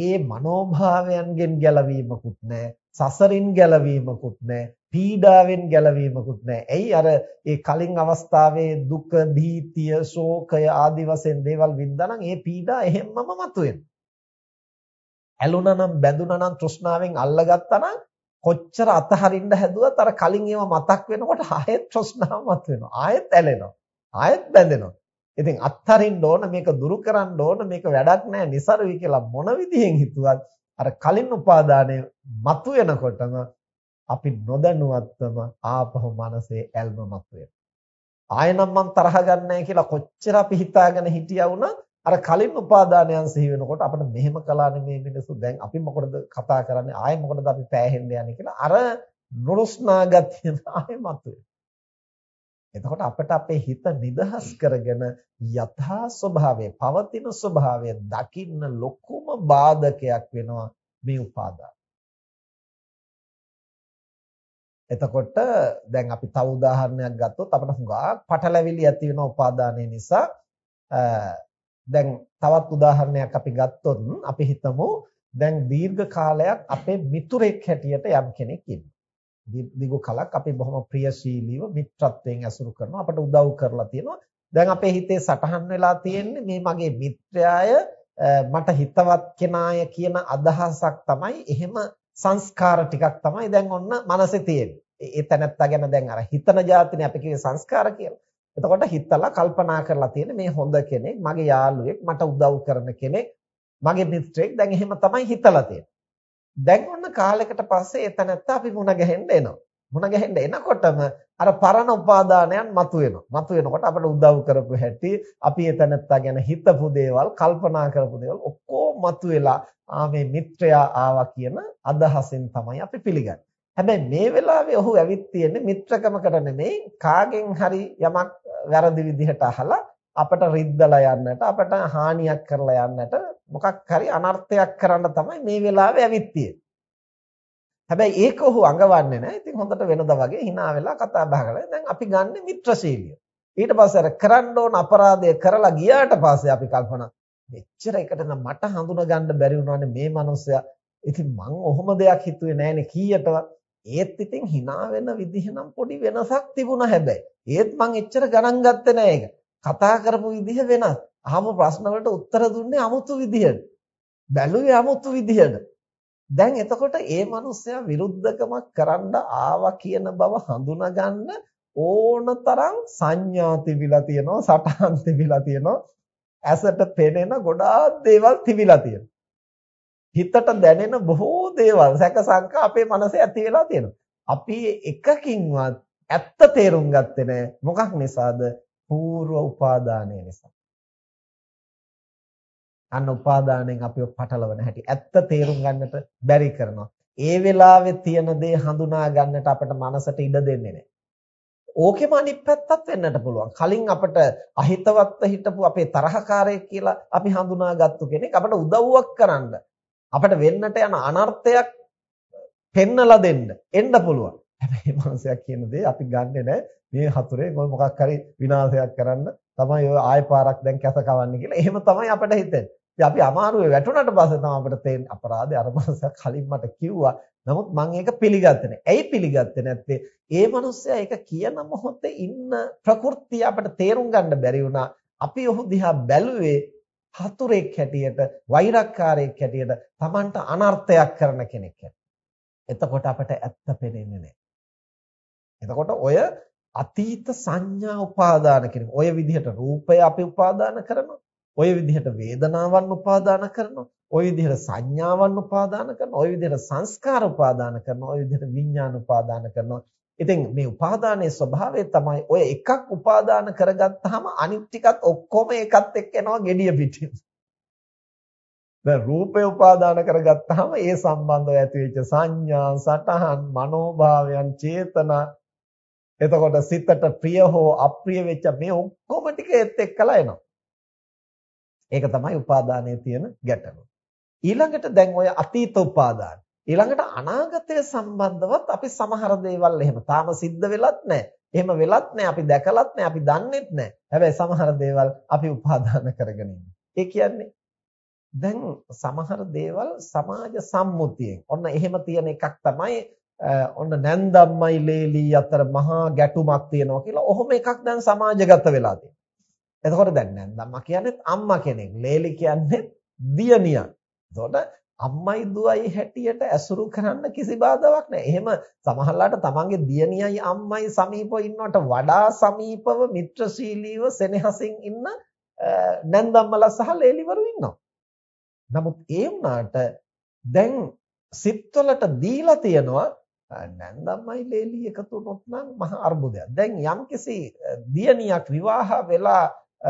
ඒ මනෝභාවයන්ගෙන් ගැලවීමකුත් නැහැ සසරින් ගැලවීමකුත් නැහැ පීඩාවෙන් ගැලවීමකුත් නැහැ. ඇයි අර ඒ කලින් අවස්ථාවේ දුක, භීතිය, ශෝකය ආදි වශයෙන් දේවල් වින්දානම් ඒ පීඩා එහෙම්මම මතුවෙනවා. ඇලුනනම් බැඳුනනම් තෘෂ්ණාවෙන් අල්ලගත්තානම් කොච්චර අතහරින්න හැදුවත් අර කලින් ඒවා මතක් වෙනකොට ආයෙත් තෘෂ්ණාව මතුවෙනවා. ආයෙත් ඇලෙනවා. ආයෙත් බැඳෙනවා. ඉතින් අත්හරින්න ඕන මේක දුරු කරන්න ඕන මේක වැඩක් නෑ નિසරුයි කියලා මොන විදිහෙන් හිතුවත් අර කලින් උපාදානය මතුවෙනකොටම අපි නොදැනුවත්වම ආපහු මනසේ ඇල්ම මතුවෙනවා. ආයෙනම් මං තරහ ගන්නෑ කියලා කොච්චර අපි හිතාගෙන හිටියා වුණත් අර කලින් උපාදානයන් සිහි වෙනකොට අපිට මෙහෙම කළානේ මේ මිනිස්සු දැන් අපි මොකටද කතා කරන්නේ ආයෙ මොකටද අපි පෑහෙන්න යන්නේ කියලා අර නුරුස්නා ගතිය ආයෙ මතුවේ. එතකොට අපිට අපේ හිත නිදහස් කරගෙන යථා ස්වභාවය පවතින ස්වභාවය දකින්න ලොකුම බාධකයක් වෙනවා මේ උපාදාන. එතකොට දැන් අපි තව උදාහරණයක් ගත්තොත් අපිට හුඟක් පටලැවිලි ඇති වෙන උපාදානය නිසා දැන් තවත් උදාහරණයක් අපි ගත්තොත් අපි හිතමු දැන් දීර්ඝ කාලයක් අපේ මිතුරෙක් හැටියට යම් කෙනෙක් ඉන්නවා. දිගු කලක් අපි බොහොම ප්‍රියශීලීව මිත්‍රත්වයෙන් ඇසුරු කරනවා අපට උදව් කරලා තියෙනවා. දැන් අපේ හිතේ සටහන් වෙලා තියෙන්නේ මේ මගේ මිත්‍රයාය මට හිතවත් කෙනාය කියන අදහසක් තමයි. එහෙම සංස්කාර ටිකක් තමයි දැන් ඔන්න මනසේ තියෙන්නේ. ඒ තැනත්තා ගැන දැන් අර හිතන જાතිනේ අපි කියේ සංස්කාර කියලා. එතකොට හිතලා කල්පනා කරලා තියෙන්නේ මේ හොඳ කෙනෙක් මගේ යාළුවෙක් මට උදව් කරන කෙනෙක් මගේ මිත්‍රෙක් දැන් එහෙම තමයි හිතලා තියෙන්නේ. දැන් ඔන්න කාලයකට පස්සේ එතනත්ත අපි මුණ ගැහෙන්න එනවා. මුණ ගැහෙන්න එනකොටම අර පරණ උපාදානයන් මතුවෙනවා. මතුවෙනකොට අපිට උදව් කරපු හැටි, අපි එතනත්තා ගැන හිතපු දේවල්, කල්පනා කරපු දේවල් ඔක්කොම මතුවෙලා ආ මේ මිත්‍රයා ආවා කියන අදහසෙන් තමයි අපි පිළිගන්නේ. හැබැයි මේ වෙලාවේ ඔහු ඇවිත් තියෙන්නේ මිත්‍රකමකට නෙමෙයි කාගෙන් හරි යමක් වැරදි විදිහට අහලා අපට රිද්දලා යන්නට අපට හානියක් කරලා යන්නට මොකක් හරි අනර්ථයක් කරන්න තමයි මේ වෙලාවේ ඇවිත් හැබැයි ඒක ඔහු අඟවන්නේ නැහැ. ඉතින් හොඳට වෙනදා වගේ hina වෙලා කතා බහ කරලා දැන් අපි ගන්න මිත්‍රශීලිය. ඊට පස්සේ අර කරන්න ඕන අපරාධය කරලා ගියාට පස්සේ අපි කල්පනා මෙච්චර එකට නම් මට හඳුනා ගන්න බැරි වුණානේ මේ මිනිස්සයා. ඉතින් මං ඔහොම දෙයක් හිතුවේ නෑනේ කීයටවත්. ඒත් ඉතින් hina වෙන විදිහ නම් පොඩි වෙනසක් තිබුණා හැබැයි. ඒත් මං එච්චර ගණන් ගත්තේ නෑ ඒක. කතා කරපු විදිහ වෙනස්. අහම ප්‍රශ්න වලට උත්තර දුන්නේ 아무තු විදිහට. බැලුවේ 아무තු විදිහට. දැන් එතකොට ඒ මනුස්සයා විරුද්ධකමක් කරන්න ආවා කියන බව හඳුනාගන්න ඕනතරම් සංඥා තිබිලා තියෙනවා, සටහන් තිබිලා තියෙනවා. ඇසට පෙනෙන ගොඩාක් දේවල් තිබිලා තියෙනවා. හිතට දැනෙන බොහෝ දේවල් සැක සංකා අපේ මනසේ ඇති වෙලා තියෙනවා. අපි එකකින්වත් ඇත්ත තේරුම් ගත්තේ නැහැ. මොකක් නිසාද? పూర్ව උපාදානය නිසා. අන්න උපාදානයෙන් අපිව පටලවන හැටි ඇත්ත තේරුම් ගන්නට බැරි කරනවා. ඒ වෙලාවේ තියෙන දේ හඳුනා ගන්නට අපට මනසට ඉඩ දෙන්නේ නැහැ. ඕකෙම අනිත් පැත්තත් වෙන්නට පුළුවන්. කලින් අපට අහිතවත්ව හිටපු අපේ තරහකාරයෙක් කියලා අපි හඳුනාගත්තු කෙනෙක් අපට උදව්වක් කරන්න අපට වෙන්නට යන අනර්ථයක් පෙන්නලා දෙන්න එන්න පුළුවන්. හැබැයි මනුස්සයා කියන දේ අපි ගන්නෙ නෑ මේ හතුරේ මොකක් හරි විනාශයක් කරන්න තමයි ඔය ආය පාරක් දැන් කැස කවන්නේ කියලා. එහෙම තමයි අපිට හිතෙන්නේ. ඉතින් අපි අමාරුවේ වැටුණාට පස්සේ තමයි අපිට තේරෙන්නේ අපරාධය අර මනුස්සයා කලින් මට කිව්වා. නමුත් මම ඒක පිළිගත්තේ නැහැ. ඇයි පිළිගත්තේ නැත්තේ? ඒ මනුස්සයා ඒක කියන මොහොතේ ඉන්න ප්‍රകൃතිය අපිට තේරුම් ගන්න බැරි වුණා. අපි ඔහු දිහා බැලුවේ හතුරෙක් හැටියට, වෛරක්කාරයෙක් හැටියට, Tamanට අනර්ථයක් කරන කෙනෙක් හැටියට. එතකොට අපට ඇත්ත පේන්නේ නැහැ. එතකොට ඔය අතීත සංඥා උපාදාන කිරීම. ඔය විදිහට රූපය අපි උපාදාන කරනවා. ඔය විදිහට වේදනාවන් උපාදාන කරනවා. ඔය විදිහට සංඥාවන් උපාදාන කරනවා. ඔය විදිහට සංස්කාර උපාදාන කරනවා. ඔය විදිහට විඥාන උපාදාන කරනවා. ඉතින් මේ උපාදානයේ ස්වභාවය තමයි ඔය එකක් උපාදාන කරගත්තාම අනිත් ටිකත් ඔක්කොම ඒකත් එක්ක එනවා gediya පිටින්. දැන් රූපය උපාදාන කරගත්තාම ඒ සම්බන්ධව ඇතිවෙච්ච සංඥා, සටහන්, මනෝභාවයන්, චේතනා එතකොට සිතට ප්‍රිය හෝ අප්‍රිය වෙච්ච මේ ඔක්කොම ටික ඒත් එක්කලා එනවා. ඒක තමයි උපාදානයේ තියෙන ගැටලුව. ඊළඟට දැන් ඔය අතීත උපාදාන. ඊළඟට අනාගතය සම්බන්ධවත් අපි සමහර දේවල් එහෙම තාම සිද්ධ වෙලත් නැහැ. එහෙම වෙලත් නැහැ. අපි දැකලත් නැහැ. අපි දන්නෙත් නැහැ. හැබැයි සමහර දේවල් අපි උපාදාන කරගෙන ඒ කියන්නේ දැන් සමහර දේවල් සමාජ සම්මුතියෙන් ඔන්න එහෙම තියෙන එකක් තමයි ඔන්න නැන්දම්මයි ලේලි අතර මහා ගැටුමක් තියෙනවා කියලා ඔහොම එකක් දැන් සමාජගත වෙලා තියෙනවා. එතකොට දැන් නැන්දම්මා කියන්නේ අම්මා කෙනෙක්. ලේලි කියන්නේ දියණියක්. එතකොට අම්මයි දුවයි හැටියට ඇසුරු කරන්න කිසි බාධාවක් නැහැ. එහෙම සමහරලාට තමන්ගේ දියණියයි අම්මයි සමීපව ඉන්නවට වඩා සමීපව මිත්‍රශීලීව සෙනෙහසින් ඉන්න නැන්දම්මලා සහ ලේලිවරු ඉන්නවා. නමුත් ඒ වුණාට දැන් සිත්වලට දීලා තියෙනවා නැන්දම්මයි ලේලි එකතු වුණොත් නම් මහා අර්බුදයක්. දැන් යම්කිසි දියණියක් විවාහ වෙලා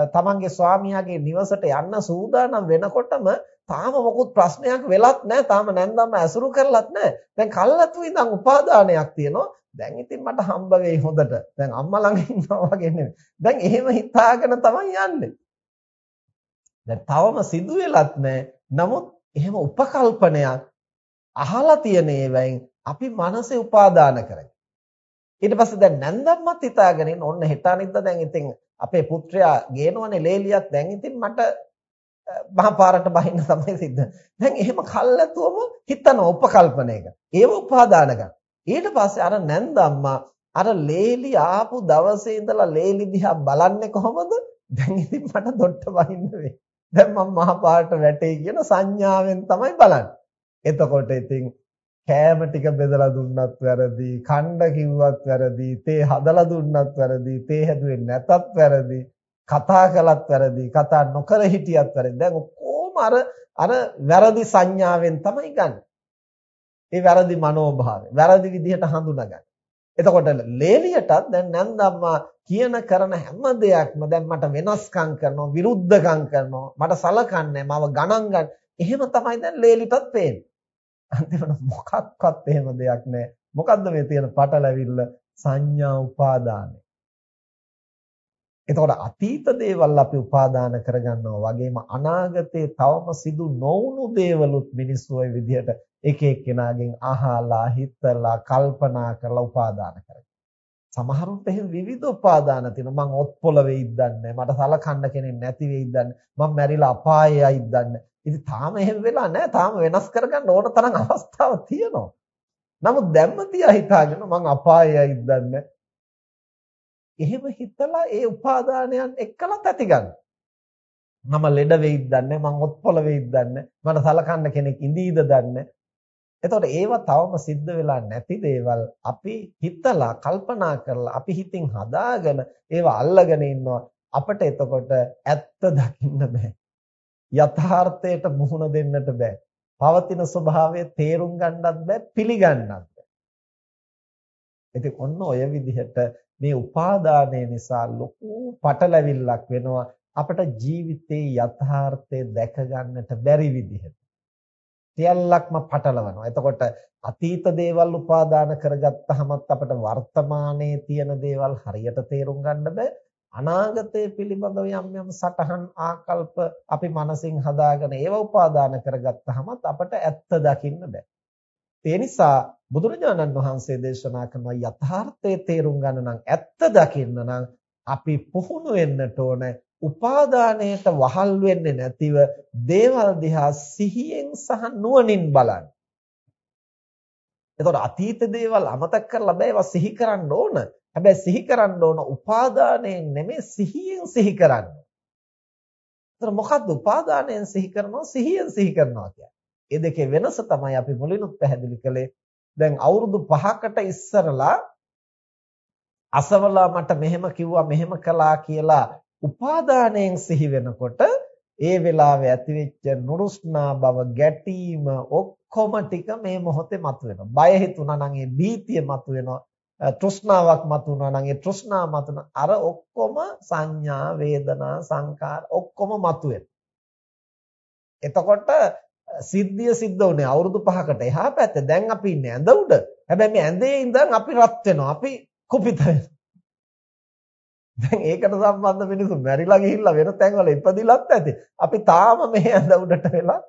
තමන්ගේ ස්වාමියාගේ නිවසට යන්න සූදානම් වෙනකොටම තාම මොකුත් ප්‍රශ්නයක් වෙලත් නැහැ. තාම නැන්දම්ම ඇසුරු කරලත් නැහැ. දැන් කල්ලාතු ඉඳන් උපාදානයක් තියෙනවා. දැන් ඉතින් මට හම්බ වෙයි හොඳට. දැන් අම්මා ළඟ ඉන්නවා වගේ නෙමෙයි. දැන් එහෙම හිතාගෙන තමයි යන්නේ. දැන් තවම සිදු වෙලත් නැහැ. නමුත් එහෙම උපකල්පනයක් අහලා තියෙන ඒවායින් අපි මනසේ උපාදාන කරගන්න. ඊට පස්සේ දැන් නැන්දම්මත් හිතාගෙන ඉන්න ඔන්න හෙට අනිද්දා දැන් ඉතින් අපේ පුත්‍රයා ගේනවනේ ලේලියක් දැන් ඉතින් මට මහා පාරට බහින්න තමයි සිද්ධ. දැන් එහෙම කල්ැතුවම හිතන උපකල්පනයක. ඒව උපාදාන ගන්න. ඊට පස්සේ අර නැන්දම්මා අර ලේලි ආපු දවසේ ඉඳලා ලේලි දිහා බලන්නේ කොහොමද? දැන් ඉතින් මට දොට්ට බහින්න වෙයි. දැන් මම මහා පාරට වැටේ කියන සංඥාවෙන් තමයි බලන්නේ. එතකොට ඉතින් කෑම ටික බෙදලා දුන්නත් වැරදි, කණ්ඩ කිව්වත් වැරදි, තේ හදලා දුන්නත් වැරදි, තේ හැදුවේ නැතත් වැරදි, කතා කළත් වැරදි, කතා නොකර හිටියත් වැරදි. දැන් ඔක්කොම අර අර වැරදි සංඥාවෙන් තමයි ගන්න. ඒ වැරදි මනෝභාවය, වැරදි විදිහට හඳුනාගන්න. එතකොට ලේලියටත් දැන් නැන්දම්මා කියන කරන හැම දෙයක්ම දැන් මට වෙනස්කම් කරනවා, විරුද්ධකම් කරනවා, මට සලකන්නේ, මාව ගණන් ගන්න. එහෙම තමයි දැන් ලේලිටත් පේන්නේ. අන්තිමට මොකක්වත් එහෙම දෙයක් නැහැ. මොකද්ද මේ තියෙන පටලැවිල්ල සංඥා උපාදානයි. එතකොට අතීත දේවල් අපි උපාදාන කරගන්නවා වගේම අනාගතේ තවම සිදු නොවුණු දේවලුත් මිනිස්සු ওই විදිහට එක එක්කෙනාගෙන් අහලා හිතලා කල්පනා කරලා උපාදාන කරගන්නවා. සමහරුන්ට එහෙම විවිධ උපාදාන තියෙනවා. මං ඔත් පොළවේ ඉද්දන්නේ මට සලකන්න කෙනෙක් නැති වෙයි ඉද්දන්නේ. මං මැරිලා අපායේ ඉද්දන්නේ. ඉතින් තාම එහෙම වෙලා නැහැ. තාම වෙනස් කරගන්න ඕන තරම් අවස්ථාවක් තියෙනවා. නමුත් දැම්ම තියා හිතාගෙන මං අපායයි ඉඳන්නේ. එහෙම හිතලා ඒ උපාදානයන් එක්කලා තැති ගන්න. මම ලෙඩ වෙයිද දන්නේ මං ඔත්පොළ වෙයිද දන්නේ මට සලකන්න කෙනෙක් ඉඳීද දන්නේ එතකොට ඒව තවම සිද්ධ වෙලා නැති දේවල් අපි හිතලා කල්පනා කරලා අපි හිතින් හදාගෙන ඒව අල්ලගෙන ඉන්නවා අපිට එතකොට ඇත්ත දකින්න බෑ යථාර්ථයට මුහුණ දෙන්නට බෑ. පවතින ස්වභාවය තේරුම් ගන්නත් බෑ පිළිගන්නත් බෑ. ඉතින් ඔන්න ඔය විදිහට මේ උපාදානය නිසා ලොකු පටලැවිල්ලක් වෙනවා අපට ජීවිතේ යථාර්ථය දැක ගන්නට බැරි විදිහට. සියල්ලක්ම පටලවනවා. එතකොට අතීත දේවල් උපාදාන කරගත්තහමත් අපිට වර්තමානයේ තියෙන දේවල් හරියට තේරුම් ගන්න බෑ. අනාගතය පිළිබඳව යම් යම් සටහන් ආකල්ප අපි මනසින් හදාගෙන ඒව උපාදාන කරගත්තහමත් අපට ඇත්ත දකින්න බෑ. ඒ නිසා බුදුරජාණන් වහන්සේ දේශනා කරන යථාර්ථයේ තේරුම් ගන්න නම් ඇත්ත දකින්න නම් අපි පුහුණු වෙන්නට ඕන උපාදානයට වහල් වෙන්නේ නැතිව දේවල් දිහා සිහියෙන් සහ නුවණින් බලන්න. එතකොට අතීත දේවල් අමතක කරලා බෑ ඒවා සිහි කරන්න ඕන. හැබැයි සිහි කරන්න ඕන උපාදානයෙන් නෙමෙයි සිහියෙන් සිහි කරන්න. එතකොට මොකද්ද උපාදානයෙන් සිහි කරනවා සිහියෙන් සිහි කරනවා කියන්නේ? ඒ දෙකේ වෙනස තමයි අපි මුලිනුත් පැහැදිලි කළේ. දැන් අවුරුදු 5කට ඉස්සරලා අසවලා මට මෙහෙම කිව්වා මෙහෙම කළා කියලා උපාදානයෙන් සිහි වෙනකොට ඒ වෙලාවේ ඇතිවෙච්ච නුරුස්නා බව ගැටීම ඔක්කොම ටික මේ මොහොතේ මතුවෙනවා. බය හිතුණා නම් ඒ භීතිය මතුවෙනවා. තෘෂ්ණාවක් මතුවනවා නම් ඒ තෘෂ්ණාව මතුන අර ඔක්කොම සංඥා වේදනා සංකාර ඔක්කොම මතුවෙනවා. එතකොට සිද්ධිය සිද්ධ වුණේ අවුරුදු 5කට එහා පැත්තේ. දැන් අපි ඉන්නේ ඇඳ උඩ. හැබැයි මේ ඇඳේ ඉඳන් අපි රත් වෙනවා. අපි කුපිත වෙනවා. දැන් ඒකට සම්බන්ධ මිනිස්සු මැරිලා ගිහිල්ලා වෙන තැන්වල ඉපදිලත් ඇති. අපි තාම මේ ඇඳ උඩට වෙලා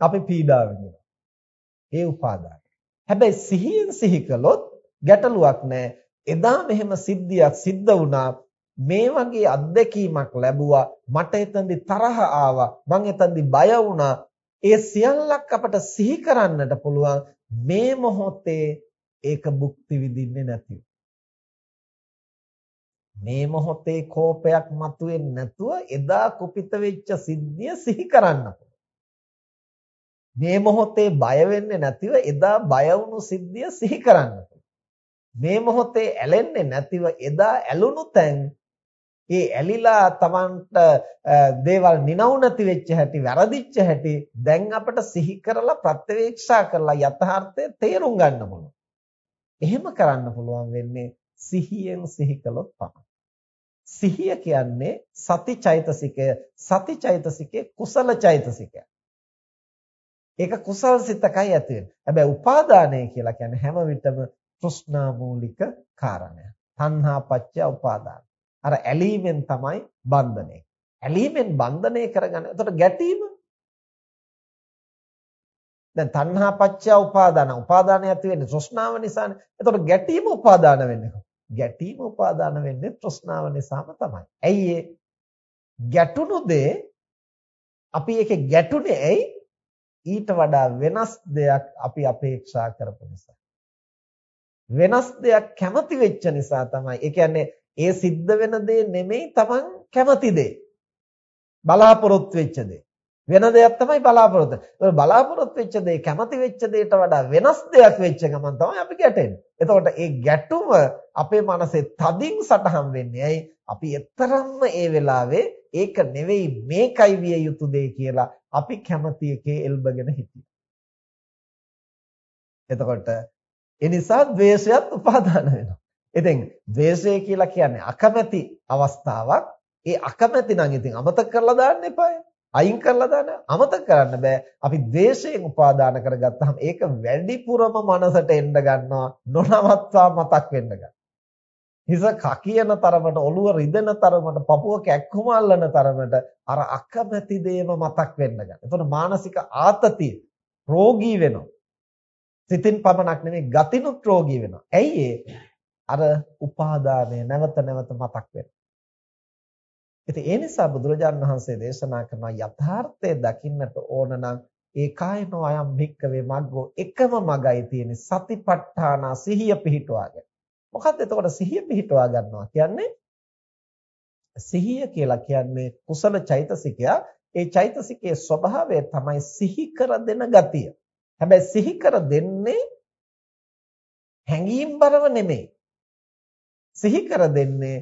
අපි පීඩා විඳිනවා. ඒ උපාදාන. හැබැයි සිහියෙන් සිහි කළොත් ගැටලුවක් නැහැ. එදා මෙහෙම සිද්ධියක් සිද්ධ වුණා මේ වගේ අත්දැකීමක් ලැබුවා මට එතනදි තරහ ආවා මං එතනදි බය වුණා ඒ සියල්ලක් අපට සිහි කරන්නට පුළුවන් මේ මොහොතේ ඒක භුක්ති විඳින්නේ නැතිව මේ මොහොතේ කෝපයක් මතුවෙන්නේ නැතුව එදා කුපිත වෙච්ච සිද්ධිය සිහි කරන්න මේ මොහොතේ බය වෙන්නේ නැතිව එදා බය වුණු සිද්ධිය සිහි කරන්න මේ මොහොතේ ඇලෙන්නේ නැතිව එදා ඇලුණු තැන් ඒ ඇලිලා Tamanට දේවල් නිනවු නැති වෙච්ච හැටි වැරදිච්ච හැටි දැන් අපට සිහි කරලා ප්‍රත්‍යවේක්ෂා කරලා යථාර්ථය තේරුම් ගන්න පුළුවන්. එහෙම කරන්න පුළුවන් වෙන්නේ සිහියෙන් සිහි කළොත් පමණයි. සිහිය කියන්නේ සති චෛතසිකය සති චෛතසිකේ කුසල චෛතසිකය. ඒක කුසල් සිතකයි ඇති වෙන්නේ. හැබැයි උපාදානය කියලා කියන්නේ හැම විටම තෘෂ්ණා මූලික කාරණය. තණ්හා පත්‍ය උපාදාන. අර ඇලීමෙන් තමයි බන්ධනය. ඇලීමෙන් බන්ධනය කරගන්න. එතකොට ගැටීම දැන් තණ්හා පත්‍ය උපාදාන. උපාදානය ඇති වෙන්නේ තෘෂ්ණාව නිසානේ. එතකොට ගැටීම උපාදාන වෙන්නේ ගැටීම උපාදාන වෙන්නේ තෘෂ්ණාව නිසාම තමයි. ඇයි ඒ ගැටුණු දේ අපි ඒකේ ගැටුනේ ඇයි? ඊට වඩා වෙනස් දෙයක් අපි අපේක්ෂා කරපු නිසා. වෙනස් දෙයක් කැමති වෙච්ච නිසා තමයි. ඒ කියන්නේ ඒ සිද්ධ වෙන දේ නෙමෙයි Taman කැමති දේ. බලාපොරොත්තු වෙච්ච දේ. වෙන දෙයක් තමයි බලාපොරොත්තු. ඒක බලාපොරොත්තු වෙච්ච දේ කැමති වෙච්ච දෙයට වඩා වෙනස් දෙයක් වෙච්ච ගමන් තමයි අපි ගැටෙන්නේ. එතකොට ඒ ගැටුම අපේ මනසේ තදින් සටහන් වෙන්නේ. ඇයි? අපි එතරම්ම ඒ වෙලාවේ ඒක නෙවෙයි මේකයි විය යුතු දේ කියලා අපි කැමති එකේ එල්බගෙන හිටියා. එතකොට ඒ නිසා ද්වේෂයත් උපාදාන වෙනවා. ඉතින් ද්වේෂය කියලා කියන්නේ අකමැති අවස්ථාවක්. ඒ අකමැති නම් ඉතින් අමතක කරලා දාන්න එපායි. අයින් කරලා දාන්න අමතක කරන්න බෑ. අපි ද්වේෂයෙන් උපාදාන කරගත්තාම ඒක වැඩිපුරම මනසට එන්න ගන්නවා නොනවත්වා මතක් වෙන්න ගන්නවා. හිස කකියන තරමට ඔළුව රිදෙන තරමට පපුව කැක්කුම අල්ලන තරමට අර අකමැති දේම මතක් වෙන්න ගන්නවා. එතකොට මානසික ආතතිය රෝගී වෙනවා. සිතින් පමණක් නෙමෙයි ගතිනුත් රෝගී වෙනවා. ඇයි අර උපාදානය නැවත නැවත මතක් වෙනවා. ඉතින් ඒ නිසා බුදුරජාණන් වහන්සේ දේශනා කරන යථාර්ථය දකින්නට ඕන නම් ඒකායනෝ අයම් භික්කවේ මග්ගෝ එකම මගයි තියෙන සතිපට්ඨාන සිහිය පිහිටුවාගෙන. මොකක්ද එතකොට සිහිය පිහිටුවා ගන්නවා කියන්නේ? සිහිය කියලා කියන්නේ කුසල චෛතසිකය. ඒ චෛතසිකයේ ස්වභාවය තමයි සිහි කර දෙන ගතිය. හැබැයි සිහි කර දෙන්නේ හැඟීම් බරව නෙමෙයි. සිහි කර දෙන්නේ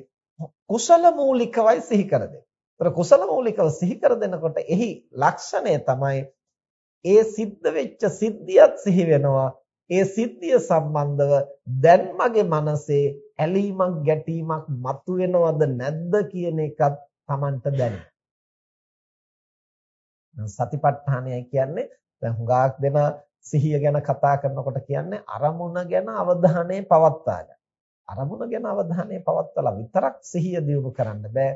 කුසල මූලිකවයි සිහි කර දෙන්නේ. ඒතර කුසල මූලිකව සිහි කර දෙනකොට එහි ලක්ෂණය තමයි ඒ සිද්ධ වෙච්ච සිද්ධියත් සිහි වෙනවා. ඒ සිද්ධිය සම්බන්ධව දැන් මගේ මනසේ ඇලීමක් ගැටීමක් මතුවෙනවද නැද්ද කියන එකත් Tamanට දැනෙනවා. සතිපට්ඨානය කියන්නේ දැන් හුඟක් දෙනා සිහිය ගැන කතා කරනකොට කියන්නේ අරමුණ ගැන අවධානය පවත්වා ගන්න. අරමුණ ගැන අවධානය පවත්වලා විතරක් සිහිය දියුණු කරන්න බෑ.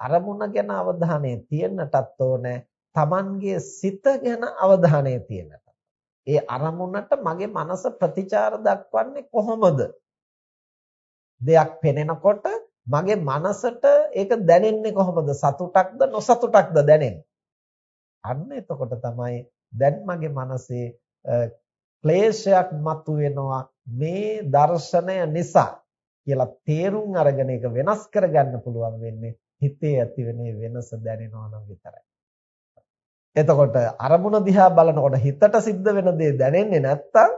අරමුණ ගැන අවධානය තියෙන්නටත් ඕනේ. Tamanගේ සිත ගැන අවධානය තියෙන්නට. ඒ අරමුණට මගේ මනස ප්‍රතිචාර දක්වන්නේ කොහොමද? දෙයක් පෙනෙනකොට මගේ මනසට ඒක දැනෙන්නේ කොහොමද? සතුටක්ද නොසතුටක්ද දැනෙන්නේ? අන්න එතකොට තමයි දැන් මගේ මනසේ ක්ලේශයක් මතුවෙනවා මේ දර්ශනය නිසා කියලා තේරුම් අරගෙන ඒක වෙනස් කරගන්න පුළුවන් වෙන්නේ හිතේ ඇතිවෙන වෙනස දැනෙනවා නම් විතරයි. එතකොට අරමුණ දිහා බලනකොට හිතට සිද්ධ වෙන දේ දැනෙන්නේ නැත්තම්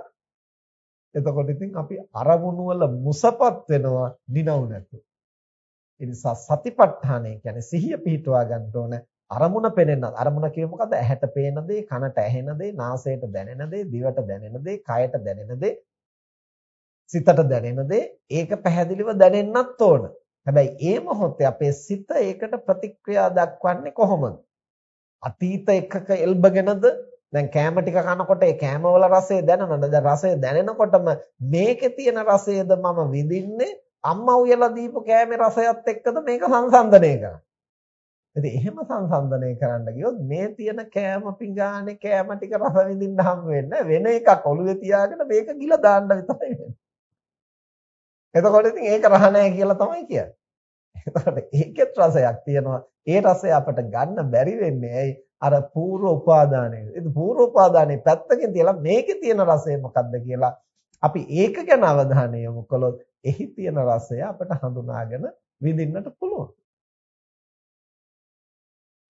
එතකොට ඉතින් අපි අරමුණු වල මුසපත් වෙනවා නිනව් නැතු. ඒ නිසා සතිපට්ඨානය කියන්නේ සිහිය පිහිටුවා ගන්න ඕන අරමුණ පෙනෙන අරමුණ කියේ මොකද්ද ඇහැට පේන දේ කනට ඇහෙන දේ නාසයට දැනෙන දේ දිවට දැනෙන දේ කයට දැනෙන දේ සිතට දැනෙන දේ ඒක පැහැදිලිව දැනෙන්නත් ඕන. හැබැයි ඒ මොහොතේ අපේ සිත ඒකට ප්‍රතික්‍රියා දක්වන්නේ කොහොමද? අතීත එකක එල්බගෙනද? දැන් කෑම ටික කනකොට ඒ කෑමවල රසය දැනෙනවද දැන් රසය දැනෙනකොටම මේකේ තියෙන රසයද මම විඳින්නේ? අම්මා උයලා දීපු කෑමේ රසයත් එක්කද මේක සංසන්දනය කරන්නේ? ඉතින් එහෙම සංසන්දනය කරන්න ගියොත් මේ තියෙන කෑම පිඟානේ කෑම ටික රස විඳින්න හම් වෙන්නේ වෙන එකක් ඔළුවේ තියාගෙන මේක ගිල දාන්න විතරයි වෙන්නේ. එතකොට ඉතින් ඒක රහ නැහැ කියලා තමයි කියන්නේ. එතකොට ඒකෙත් රසයක් තියෙනවා. ඒ රසය අපිට ගන්න බැරි වෙන්නේ ඇයි? අර පූර්ව උපාදානය. ඒක පූර්ව උපාදානයේ පැත්තකින් තියලා මේකේ තියෙන රසය මොකද්ද කියලා අපි ඒක ගැන අවධානය යොමු කළොත් එහි තියෙන රසය අපිට හඳුනාගෙන විඳින්නට පුළුවන්.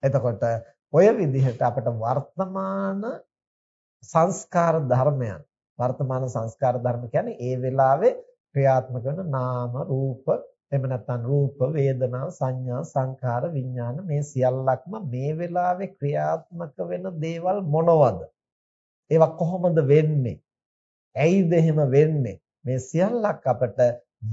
එතකොට ඔය විදිහට අපිට වර්තමාන සංස්කාර ධර්මයන් වර්තමාන සංස්කාර ධර්ම කියන්නේ ඒ වෙලාවේ ක්‍රියාත්මක වෙන නාම රූප එහෙම නැත්නම් රූප වේදනා සංඥා සංඛාර විඥාන මේ සියල්ලක්ම මේ වෙලාවේ ක්‍රියාත්මක වෙන දේවල් මොනවද? ඒවා කොහොමද වෙන්නේ? ඇයිද එහෙම වෙන්නේ? මේ සියල්ලක් අපට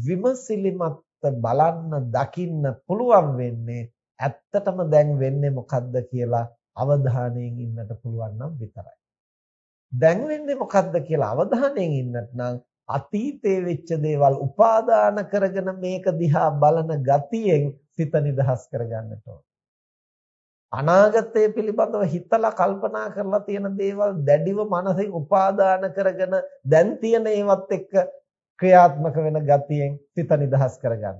විමසිලිමත් බලන්න දකින්න පුළුවන් වෙන්නේ ඇත්තටම දැන් වෙන්නේ මොකද්ද කියලා අවධානයෙන් ඉන්නට පුළුවන් නම් විතරයි. දැන් වෙන්නේ මොකද්ද කියලා අවධානයෙන් ඉන්නට නම් අතීතයේ වෙච්ච දේවල් උපාදාන කරගෙන මේක දිහා බලන ගතියෙන් සිත නිදහස් කරගන්නට ඕන. අනාගතය පිළිබඳව හිතලා කල්පනා කරලා තියෙන දේවල් දැඩිව මනසින් උපාදාන කරගෙන දැන් තියෙන ඒවත් එක්ක ක්‍රියාත්මක වෙන ගතියෙන් සිත නිදහස් කරගන්න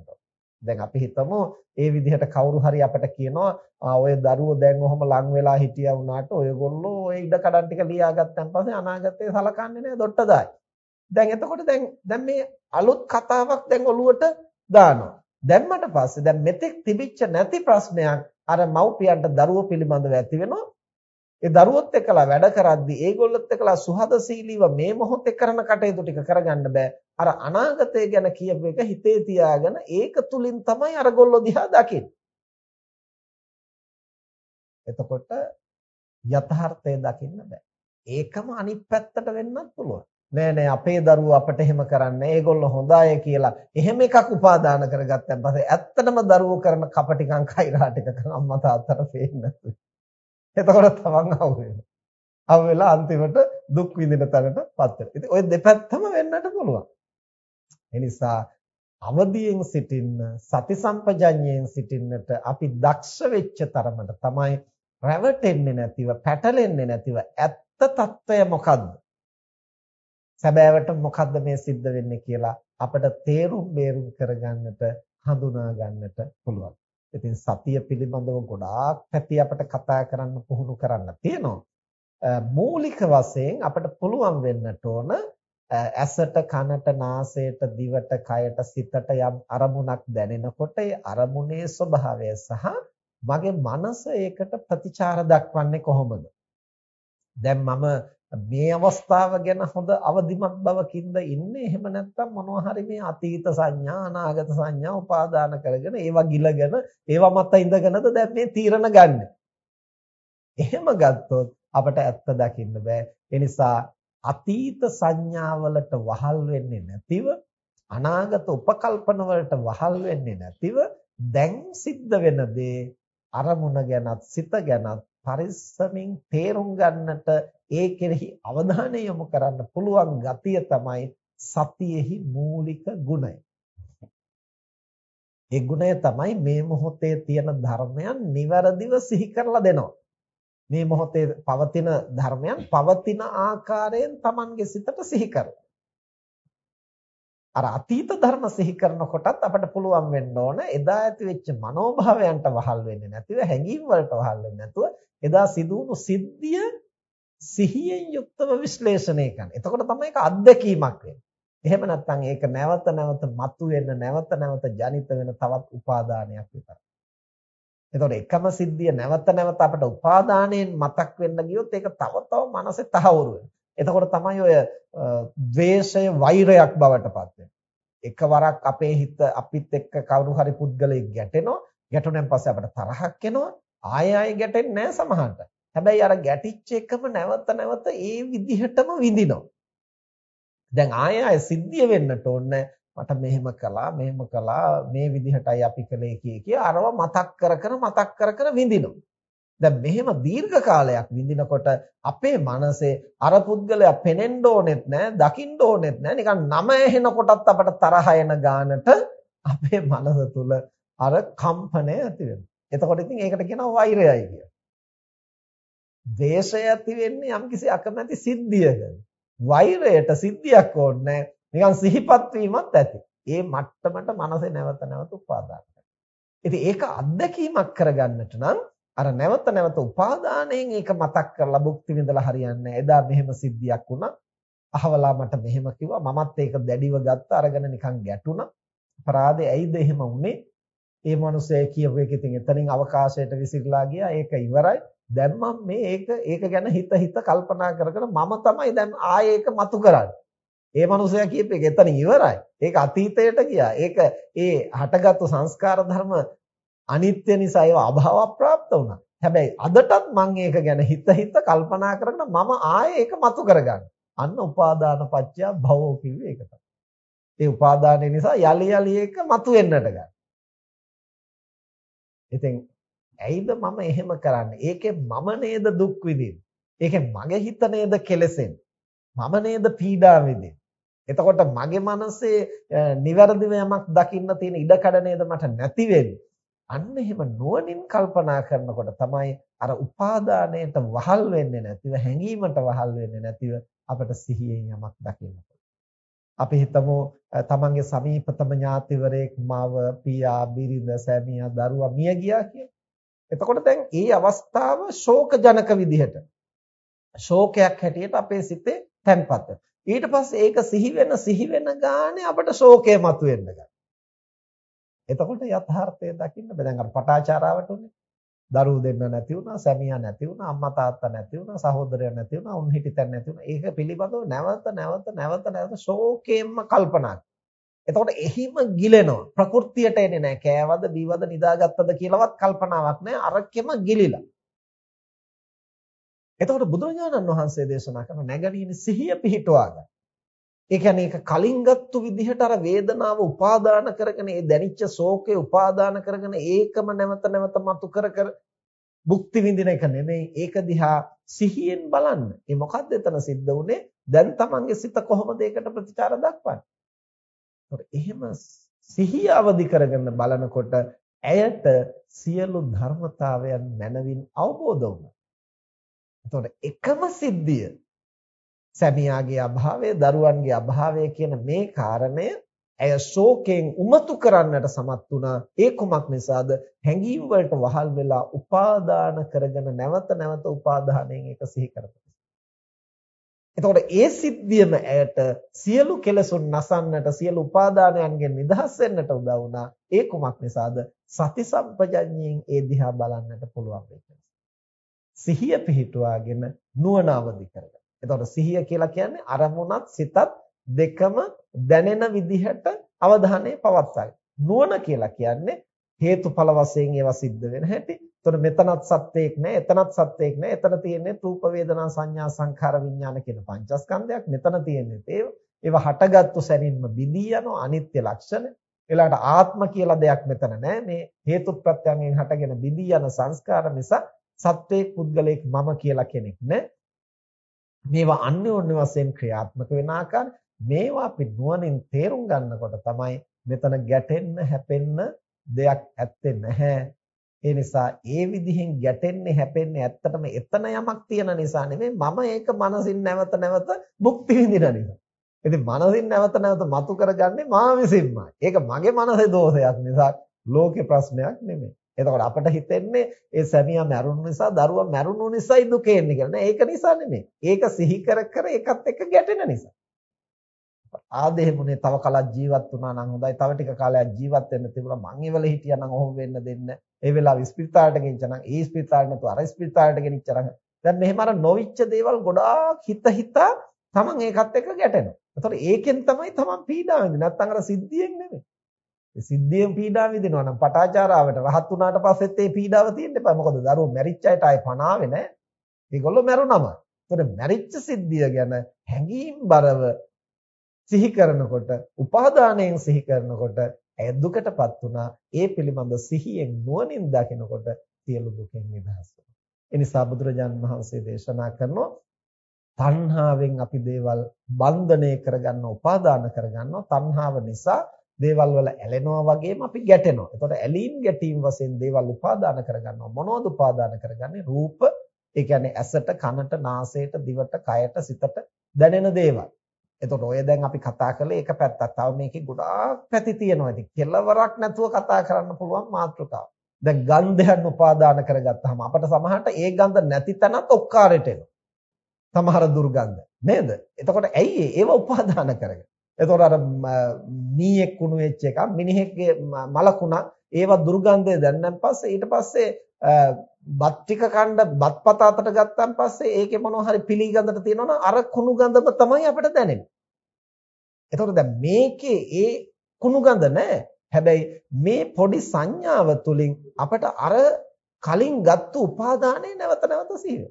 දැන් අපි හිතමු ඒ විදිහට කවුරු හරි අපට කියනවා ඔය දරුවෝ දැන් ඔහොම ලං වෙලා හිටියා වුණාට ඔයගොල්ලෝ ඔය ඉඩ කඩන් ටික ලියාගත්තන් පස්සේ අනාගතේ සලකන්නේ නැහැ දොට්ට දායි. දැන් එතකොට දැන් දැන් මේ අලුත් කතාවක් දැන් ඔලුවට දානවා. දැම්මට පස්සේ දැන් මෙතෙක් තිබිච්ච නැති ප්‍රශ්නයක් අර මව්පියන්ට දරුවෝ පිළිබඳව ඇති වෙනවා. ඒ දරුවොත් එක්කලා වැඩ කරද්දී ඒගොල්ලොත් එක්කලා සුහදශීලීව මේ මොහොතේ කරන කටයුතු ටික කරගන්න බෑ. අර අනාගතය ගැන කියපු එක හිතේ තියාගෙන ඒක තුලින් තමයි අර ගොල්ලෝ දිහා දකින්නේ. එතකොට යථාර්ථය දකින්න බෑ. ඒකම අනිත් පැත්තට වෙන්නත් පුළුවන්. නෑ නෑ අපේ දරුවෝ අපට එහෙම කරන්නේ ඒගොල්ලෝ හොඳයි කියලා එහෙම එකක් උපාදාන කරගත්තන් පස්සේ ඇත්තටම දරුවෝ කරන කපටිකම් කයිරාටික අම්මා තාත්තට පේන්නේ නැතු. එතකොට තමන් අවු වෙනවා. අවු වෙලා අන්තිමට දුක් විඳින තැනටපත් වෙනවා. ඉතින් ওই දෙපැත්තම වෙන්නට පුළුවන්. එනිසා අවදියෙන් සිටින්න සති සම්පජඤ්ඤයෙන් සිටින්නට අපි දක්ෂ වෙච්ච තරමට තමයි රැවටෙන්නේ නැතිව පැටලෙන්නේ නැතිව ඇත්ත తত্ত্বය මොකද්ද සැබෑවට මොකද්ද මේ සිද්ධ වෙන්නේ කියලා අපිට තේරුම් බේරුම් කරගන්නට හඳුනා ගන්නට පුළුවන්. ඉතින් සතිය පිළිබඳව ගොඩාක් පැති අපිට කතා කරන්න පුහුණු කරන්න තියෙනවා. මූලික වශයෙන් අපිට පුළුවන් වෙන්නට ඕන ඇසට කනට නාසයට දිවට කයට සිතට යම් අරමුණක් දැනෙනකොට ඒ අරමුණේ ස්වභාවය සහ මගේ මනස ඒකට ප්‍රතිචාර දක්වන්නේ කොහොමද? දැන් මම මේ අවස්ථාව ගැන හොඳ අවදිමත් බවකින්ද ඉන්නේ එහෙම නැත්නම් මොනවා හරි මේ අතීත සංඥා අනාගත සංඥා උපාදාන කරගෙන ඒවා ගිලගෙන ඒවා මත ඉඳගෙනද දැන් මේ තීරණ ගන්න. එහෙම ගත්තොත් අපට ඇත්ත දකින්න බෑ. ඒ නිසා අතීත සංඥාවලට වහල් වෙන්නේ නැතිව අනාගත උපකල්පන වලට වහල් වෙන්නේ නැතිව දැන් සිද්ධ වෙන දේ අරමුණ ගැනත් සිත ගැනත් පරිස්සමින් තේරුම් ගන්නට ඒ කෙරෙහි අවධානය යොමු කරන්න පුළුවන් ගතිය තමයි සතියෙහි මූලික ගුණය. ඒ ගුණය තමයි මේ මොහොතේ තියෙන ධර්මයන් નિවරදිව සිහි කරලා දෙනවා. මේ මොහොතේ පවතින ධර්මයන් පවතින ආකාරයෙන් Tamange සිතට සිහි කරලා. අර අතීත ධර්ම සිහි කරනකොටත් අපිට පුළුවන් වෙන්න ඕන එදා ඇති වෙච්ච මනෝභාවයන්ට වහල් වෙන්නේ නැතිව හැඟීම් වලට වහල් වෙන්නේ නැතුව එදා සිදු වුණු සිද්ධිය සිහියෙන් යුක්තව විශ්ලේෂණය කරන්න. එතකොට තමයි ඒක අත්දැකීමක් වෙන්නේ. එහෙම නැත්නම් ඒක නැවත නැවත මතුවෙන නැවත නැවත ජනිත වෙන තවත් උපාදානයක් විතරයි. එතකොට එකම සිද්ධිය නැවත නැවත අපිට උපාදානයෙන් මතක් වෙන්න ගියොත් ඒක තව තව මනසේ තහවුරු වෙනවා. එතකොට තමයි ඔය ද්වේෂය වෛරයක් බවට පත් එකවරක් අපේ හිත අපිත් එක්ක කවුරු හරි පුද්ගලයෙක් ගැටෙනවා ගැටුණෙන් පස්සේ අපිට තරහක් එනවා ආයෙ ආයෙ ගැටෙන්නේ නැහැ සමහරට. හැබැයි අර ගැටිච්ච එකම නැවත නැවත ඒ විදිහටම විඳිනවා. දැන් ආයෙ ආයෙ සිද්ධිය වෙන්නට ඕනේ මට මෙහෙම කළා මෙහෙම කළා මේ විදිහටයි අපි කළේ කිය කිය අරව මතක් කර කර මතක් කර කර විඳිනවා. දැන් මෙහෙම දීර්ඝ කාලයක් විඳිනකොට අපේ මනසේ අර පුද්ගලයා පෙනෙන්න ඕනෙත් නැහැ, දකින්න ඕනෙත් නැහැ. නිකන් නම ඇහෙනකොටත් අපට තරහ එන ගානට අපේ මනස තුල අර කම්පනය ඇති වෙනවා. එතකොට ඉතින් ඒකට කියනවා වෛරයයි කියලා. ද්වේෂය ඇති වෙන්නේ යම්කිසි අකමැති සිද්ධියක. වෛරයට සිද්ධියක් ඕනේ නිකන් සිහිපත් වීමත් ඇති. ඒ මට්ටමට මනසේ නැවත නැවත උපාදාන කරනවා. ඉතින් ඒක අත්දැකීමක් කරගන්නට නම් අර නැවත නැවත උපාදානයෙන් ඒක මතක් කරලා භුක්ති විඳලා හරියන්නේ එදා මෙහෙම සිද්ධියක් වුණා. අහවලා මට මෙහෙම කිව්වා. මමත් ඒක දැඩිව ගත්තා. අරගෙන නිකන් ගැටුණා. අපරාධේ ඇයිද එහෙම වුනේ? ඒ මිනිස්සේ කියපු එක ඉතින් එතනින් අවකාශයට විසිරලා ගියා. ඒක ඉවරයි. දැන් මම මේ ඒක ඒක ගැන හිත හිත කල්පනා කර කර මම තමයි දැන් ආයේ ඒක මතු කරන්නේ. ඒ මනුස්සයා කියපු එක එතනින් ඉවරයි. ඒක අතීතයට ගියා. ඒක ඒ හටගත්තු සංස්කාර ධර්ම අනිත්‍ය නිසා ඒවා අභාව ප්‍රාප්ත වුණා. හැබැයි අදටත් මම ඒක ගැන හිත හිත කල්පනා කරගෙන මම ආයේ ඒක මතු කරගන්න. අන්න උපාදාන පත්‍ය භවෝ කිව්වේ ඒක තමයි. ඒ උපාදානය නිසා යලි යලි ඒක මතු වෙන්නට ගන්න. ඉතින් ඇයිද මම එහෙම කරන්නේ? ඒකේ මම නේද දුක් විඳින්නේ. ඒකේ මගේ හිත නේද කෙලසෙන්නේ. මම නේද පීඩා විඳින්නේ. එතකොට මගේ මනසේ නිවැරදිව යමක් දකින්න තියෙන ඉඩකඩ නේද මට නැති වෙන්නේ. අන්න එහෙම නුවණින් කල්පනා කරනකොට තමයි අර උපාදානයට වහල් වෙන්නේ නැතිව හැඟීමට වහල් වෙන්නේ නැතිව අපට සිහියෙන් යමක් දකින්න අපි හිතමු තමන්ගේ සමීපතම ඥාතිවරයෙක් මව පියා බිරිඳ සැමියා දරුවා මිය ගියා කියලා. එතකොට දැන් මේ අවස්ථාව ශෝකජනක විදිහට ශෝකයක් හැටියට අපේ සිතේ තැන්පත් ඊට පස්සේ ඒක සිහි වෙන සිහි වෙන ගානේ අපට ශෝකය මතුවෙන්න ගන්නවා. එතකොට යථාර්ථය දකින්න බෑ. දැන් අර පටාචාරාවට උනේ. දරුවෝ දෙන්න නැති වුණා, සැමියා නැති වුණා, අම්මා තාත්තා නැති වුණා, සහෝදරයෝ නැති වුණා, උන් හිටිතන් නැති වුණා. ඒක පිළිබඳව නැවත නැවත නැවත නැවත ශෝකයෙන්ම කල්පනා එතකොට එහිම ගිලෙනවා. ප්‍රകൃතියට එන්නේ නැහැ. කෑවද, බීවද, නිදාගත්තද කියලාවත් කල්පනාවක් නැහැ. අරකෙම ගිලිලා. එතකොට බුදුරජාණන් වහන්සේ දේශනා කරන නැගණීනි සිහිය පිහිටවා ගන්න. ඒ කියන්නේ ඒක කලින්ගත්තු විදිහට අර වේදනාව උපාදාන කරගෙන ඒ දැනිච්ච ශෝකේ උපාදාන කරගෙන ඒකම නැවත නැවත මතු කර කර භුක්ති විඳින එක නෙමෙයි ඒක දිහා සිහියෙන් බලන්න. ඒ මොකද්ද එතන සිද්ධ වුනේ? දැන් Tamange සිත කොහොමද ඒකට ප්‍රතිචාර දක්වන්නේ? එහෙම සිහිය අවදි කරගෙන බලනකොට ඇයට සියලු ධර්මතාවයන් මනවින් අවබෝධ වුණා. එතකොට එකම සිද්ධිය සැමියාගේ අභාවය, දරුවන්ගේ අභාවය කියන මේ කාරණය ඇය ශෝකයෙන් උමතු කරන්නට සමත් වුණා. ඒ කුමක් නිසාද? හැඟීම් වලට වහල් වෙලා උපාදාන කරගෙන නැවත නැවත උපාදානයෙන් ඒක සිහි කරපුවා. එතකොට ඒ සිද්ධියම ඇයට සියලු කෙලසුන් නසන්නට සියලු උපාදානයන්ගෙන් නිදහස් වෙන්නට උදව් වුණා. ඒ කුමක් නිසාද? සති සම්පජඤ්ඤයෙන් ඒ දිහා බලන්නට පුළුවන් වෙච්ච සිහිය පිහිටුවාගෙන නුවණ අවදි කරගන්න. එතකොට සිහිය කියලා කියන්නේ අරමුණත් සිතත් දෙකම දැනෙන විදිහට අවධානය පවත්වාගෙන. නුවණ කියලා කියන්නේ හේතුඵල වශයෙන් ඒවා සිද්ධ වෙන හැටි. එතකොට මෙතනත් සත්‍යයක් නෑ, එතනත් සත්‍යයක් නෑ. එතන තියෙන්නේ රූප වේදනා සංඥා සංඛාර විඥාන කියන පංචස්කන්ධයක්. මෙතන තියෙන්නේ ඒව. ඒවා හටගත්තු සැනින්ම බිඳී යන අනිත්‍ය ලක්ෂණ. ඊළඟට ආත්ම කියලා දෙයක් මෙතන නෑ. මේ හේතු ප්‍රත්‍යයෙන් හටගෙන බිඳී යන සංස්කාර නිසා සත්වයේ පුද්ගලයෙක් මම කියලා කෙනෙක් නෑ. මේවා අන්‍යෝන්‍ය වශයෙන් ක්‍රියාත්මක වෙන ආකාරය මේවා අපි නුවණින් තේරුම් ගන්නකොට තමයි මෙතන ගැටෙන්න හැපෙන්න දෙයක් ඇත්තේ නැහැ. ඒ නිසා ඒ විදිහින් ගැටෙන්නේ හැපෙන්නේ ඇත්තටම එතන යමක් තියෙන නිසා නෙමෙයි මම ඒක මනසින් නැවත නැවත භුක්ති විඳින නිසා. ඉතින් මනසින් නැවත නැවත මතු කරගන්නේ මා විසින්මයි. ඒක මගේ මනසේ දෝෂයක් නිසා ලෝකේ ප්‍රශ්නයක් නෙමෙයි. එතකොට අපිට හිතෙන්නේ ඒ සැමියා මැරුණු නිසා දරුවා මැරුණු නිසායි දුක එන්නේ කියලා. නෑ ඒක නිසා නෙමෙයි. ඒක සිහි කර කර ඒකත් එක්ක ගැටෙන නිසා. ආදෙහෙමුනේ තව කලක් ජීවත් වුණා නම් හොඳයි. තව ටික කාලයක් ජීවත් වෙන්න තිබුණා. මං ඉවල හිටියා නම් ඔහොම වෙන්න දෙන්න. ඒ වෙලාව ස්පිරිතාලට ගෙනිච්චනම් ඒ ස්පිරිතාලට නැතුව අර ස්පිරිතාලට ගෙනිච්චරම දැන් මෙහෙම අර නොවිච්ච දේවල් ගොඩාක් හිත හිතා තමන් ඒකත් එක්ක ගැටෙනවා. ඒතකොට ඒකෙන් තමයි තමන් පීඩා වෙන්නේ. නැත්නම් අර සිද්ධියෙන් නෙමෙයි. ඒ සිද්ධියෙන් පීඩා විඳිනවා නම් පටාචාරාවට රහත් වුණාට පස්සෙත් ඒ පීඩාව තියෙන්න එපා. මොකද දරුවෝ මැරිච්ච අයට ආයේ පණාවේ නැහැ. ඒගොල්ලෝ මැරුණම. ඒතකොට මැරිච්ච සිද්ධිය ගැන හැඟීම් බරව සිහි කරනකොට, උපාදානයෙන් සිහි කරනකොට ඇය දුකටපත් වුණා. ඒ පිළිබඳ සිහියෙන් නුවණින් දකිනකොට සියලු දුකෙන් නිදහස් වෙනවා. ඒ නිසා බුදුරජාන් වහන්සේ දේශනා කරනවා තණ්හාවෙන් අපි දේවල් බන්ධනය කරගන්න, උපාදාන කරගන්නවා. තණ්හාව නිසා දේවල් වල ඇලෙනවා වගේම අපි ගැටෙනවා. එතකොට ඇලීම් ගැටීම් වශයෙන් දේවල් උපාදාන කරගන්නවා. මොනවද උපාදාන කරගන්නේ? රූප, ඒ කියන්නේ ඇසට, කනට, නාසයට, දිවට, කයට, සිතට දැනෙන දේවල්. එතකොට ඔය දැන් අපි කතා කළේ එක පැත්තක්. තව මේකේ ගොඩාක් පැති තියෙනවා. ඉතින් කෙලවරක් නැතුව කතා කරන්න පුළුවන් මාතෘකාව. දැන් ගන්ධයන් උපාදාන කරගත්තාම අපිට සමහරට ඒ ගන්ධ නැති තැනත් ඔක්කාරයට එනවා. සමහර දුර්ගන්ධ නේද? එතකොට ඇයි ඒව උපාදාන කරගන්නේ? එතකොට අර මීයක් කුණු වෙච්ච එක මිනිහෙක්ගේ මලකුණක් ඒවා දුර්ගන්ධය දැන්නන් පස්සේ ඊට පස්සේ බත් ටික කන්න බත්පත අතට ගත්තන් පස්සේ ඒකේ මොනවා හරි පිළිගඳට තියෙනවනම් අර කුණු ගඳම තමයි අපිට දැනෙන්නේ. එතකොට දැන් මේකේ ඒ කුණු ගඳ නැහැ. හැබැයි මේ පොඩි සංඥාව තුලින් අපට අර කලින් ගත්තු උපාදානය නැවත නැවත සිහින.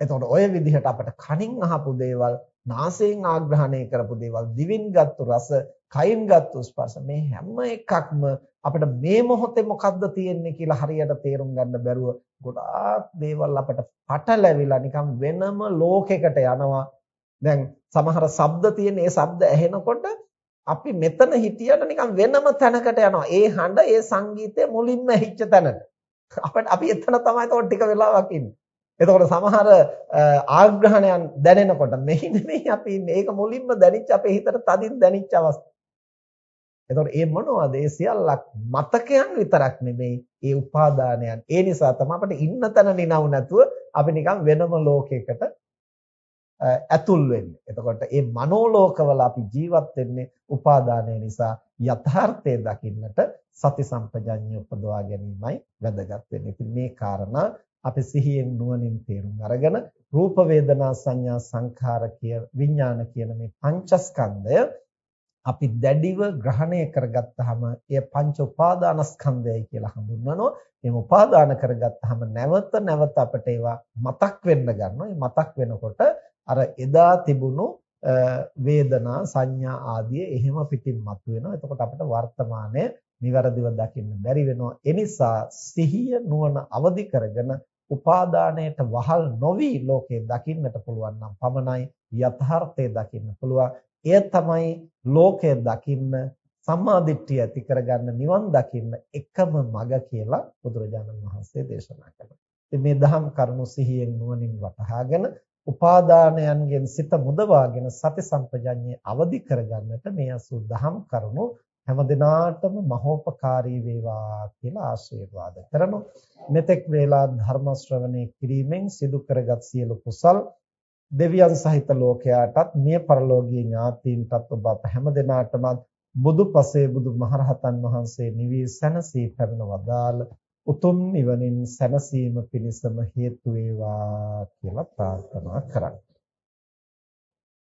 එතකොට ඔය විදිහට අපට කනින් අහපු දේවල් නාසයෙන් ආග්‍රහණය කරපු දේවල් දිවෙන් ගත්තු රස කයින් ගත්තු ස්පර්ශ මේ හැම එකක්ම අපිට මේ මොහොතේ මොකද්ද තියෙන්නේ කියලා හරියට තේරුම් ගන්න බැරුව ගොඩාක් දේවල් අපිට පටලැවිලා නිකන් වෙනම ලෝකයකට යනවා. දැන් සමහර ශබ්ද තියෙන ඒ ශබ්ද ඇහෙනකොට අපි මෙතන හිටියට නිකන් වෙනම තැනකට යනවා. ඒ හඬ ඒ සංගීතය මුලින්ම ඇහිච්ච තැනට. අපිට අපි එතන තමයි තව ටික වෙලාවක් ඉන්නේ. එතකොට සමහර ආග්‍රහණයන් දැනෙනකොට මෙහි නෙමෙයි අපි ඉන්නේ. ඒක මුලින්ම දැනිච්ච අපේ හිතට තදින් දැනිච්ච අවස්ථාව. එතකොට මේ මොනවද? ඒ සියල්ලක් මතකයන් විතරක් නෙමෙයි, ඒ උපාදානයන්. ඒ නිසා තමයි අපිට ඉන්න තැන නිනව නැතුව අපි නිකන් වෙනම ලෝකයකට ඇතුල් වෙන්නේ. එතකොට මේ මනෝලෝකවල අපි ජීවත් වෙන්නේ උපාදානය නිසා යථාර්ථය දකින්නට සති සම්පජඤ්ඤය උපදවා ගැනීමයි වැදගත් වෙන්නේ. ඉතින් මේ කාරණා අපි සිහියෙන් නුවණින් තේරුම් අරගෙන රූප වේදනා සංඥා සංඛාර කිය විඥාන කියන මේ පංචස්කන්ධය අපි දැඩිව ග්‍රහණය කරගත්තාම එය පංච උපාදානස්කන්ධයයි කියලා හඳුන්වනවා. මේ උපාදාන කරගත්තාම නැවත නැවත අපට ඒවා මතක් වෙන්න ගන්නවා. මේ මතක් වෙනකොට අර එදා තිබුණු වේදනා සංඥා ආදී එහෙම පිටින් මතුවෙනවා. එතකොට අපිට වර්තමානයේ નિවරදිව දකින්න බැරි වෙනවා. එනිසා සිහිය නුවණ අවදි කරගෙන උපාදානයට වහල් නොවි ලෝකේ දකින්නට පුළුවන් නම් පමණයි යථාර්ථය දකින්න පුළුවන්. එය තමයි ලෝකය දකින්න සම්මාදිට්ඨිය ඇති කරගන්න නිවන් දකින්න එකම මඟ කියලා බුදුරජාණන් වහන්සේ දේශනා කළා. ඉතින් මේ දහම් කරුණු සිහියෙන් නුවණින් වටහාගෙන උපාදානයන්ගෙන් සිත මුදවාගෙන සති සම්පජඤ්ඤය අවදි කරගන්නට මේ අසු දහම් කරුණු හැම දිනාටම මහෝපකාරී වේවා කියලා ආශිර්වාද කරමු. මෙතෙක් වේලා ධර්ම ශ්‍රවණය කිරීමෙන් සිදු කරගත් සියලු කුසල් දෙවියන් සහිත ලෝකයාටත් මිය පරලෝකීය ඥාතීන්ටත් ඔබ අප හැම දිනාටම බුදු පසේ බුදු මහරහතන් වහන්සේ නිවී සැනසී පැමිණ වදාළ උතුම් නිවනින් සැනසීම පිණිසම හේතු වේවා කියලා ප්‍රාර්ථනා කරමි.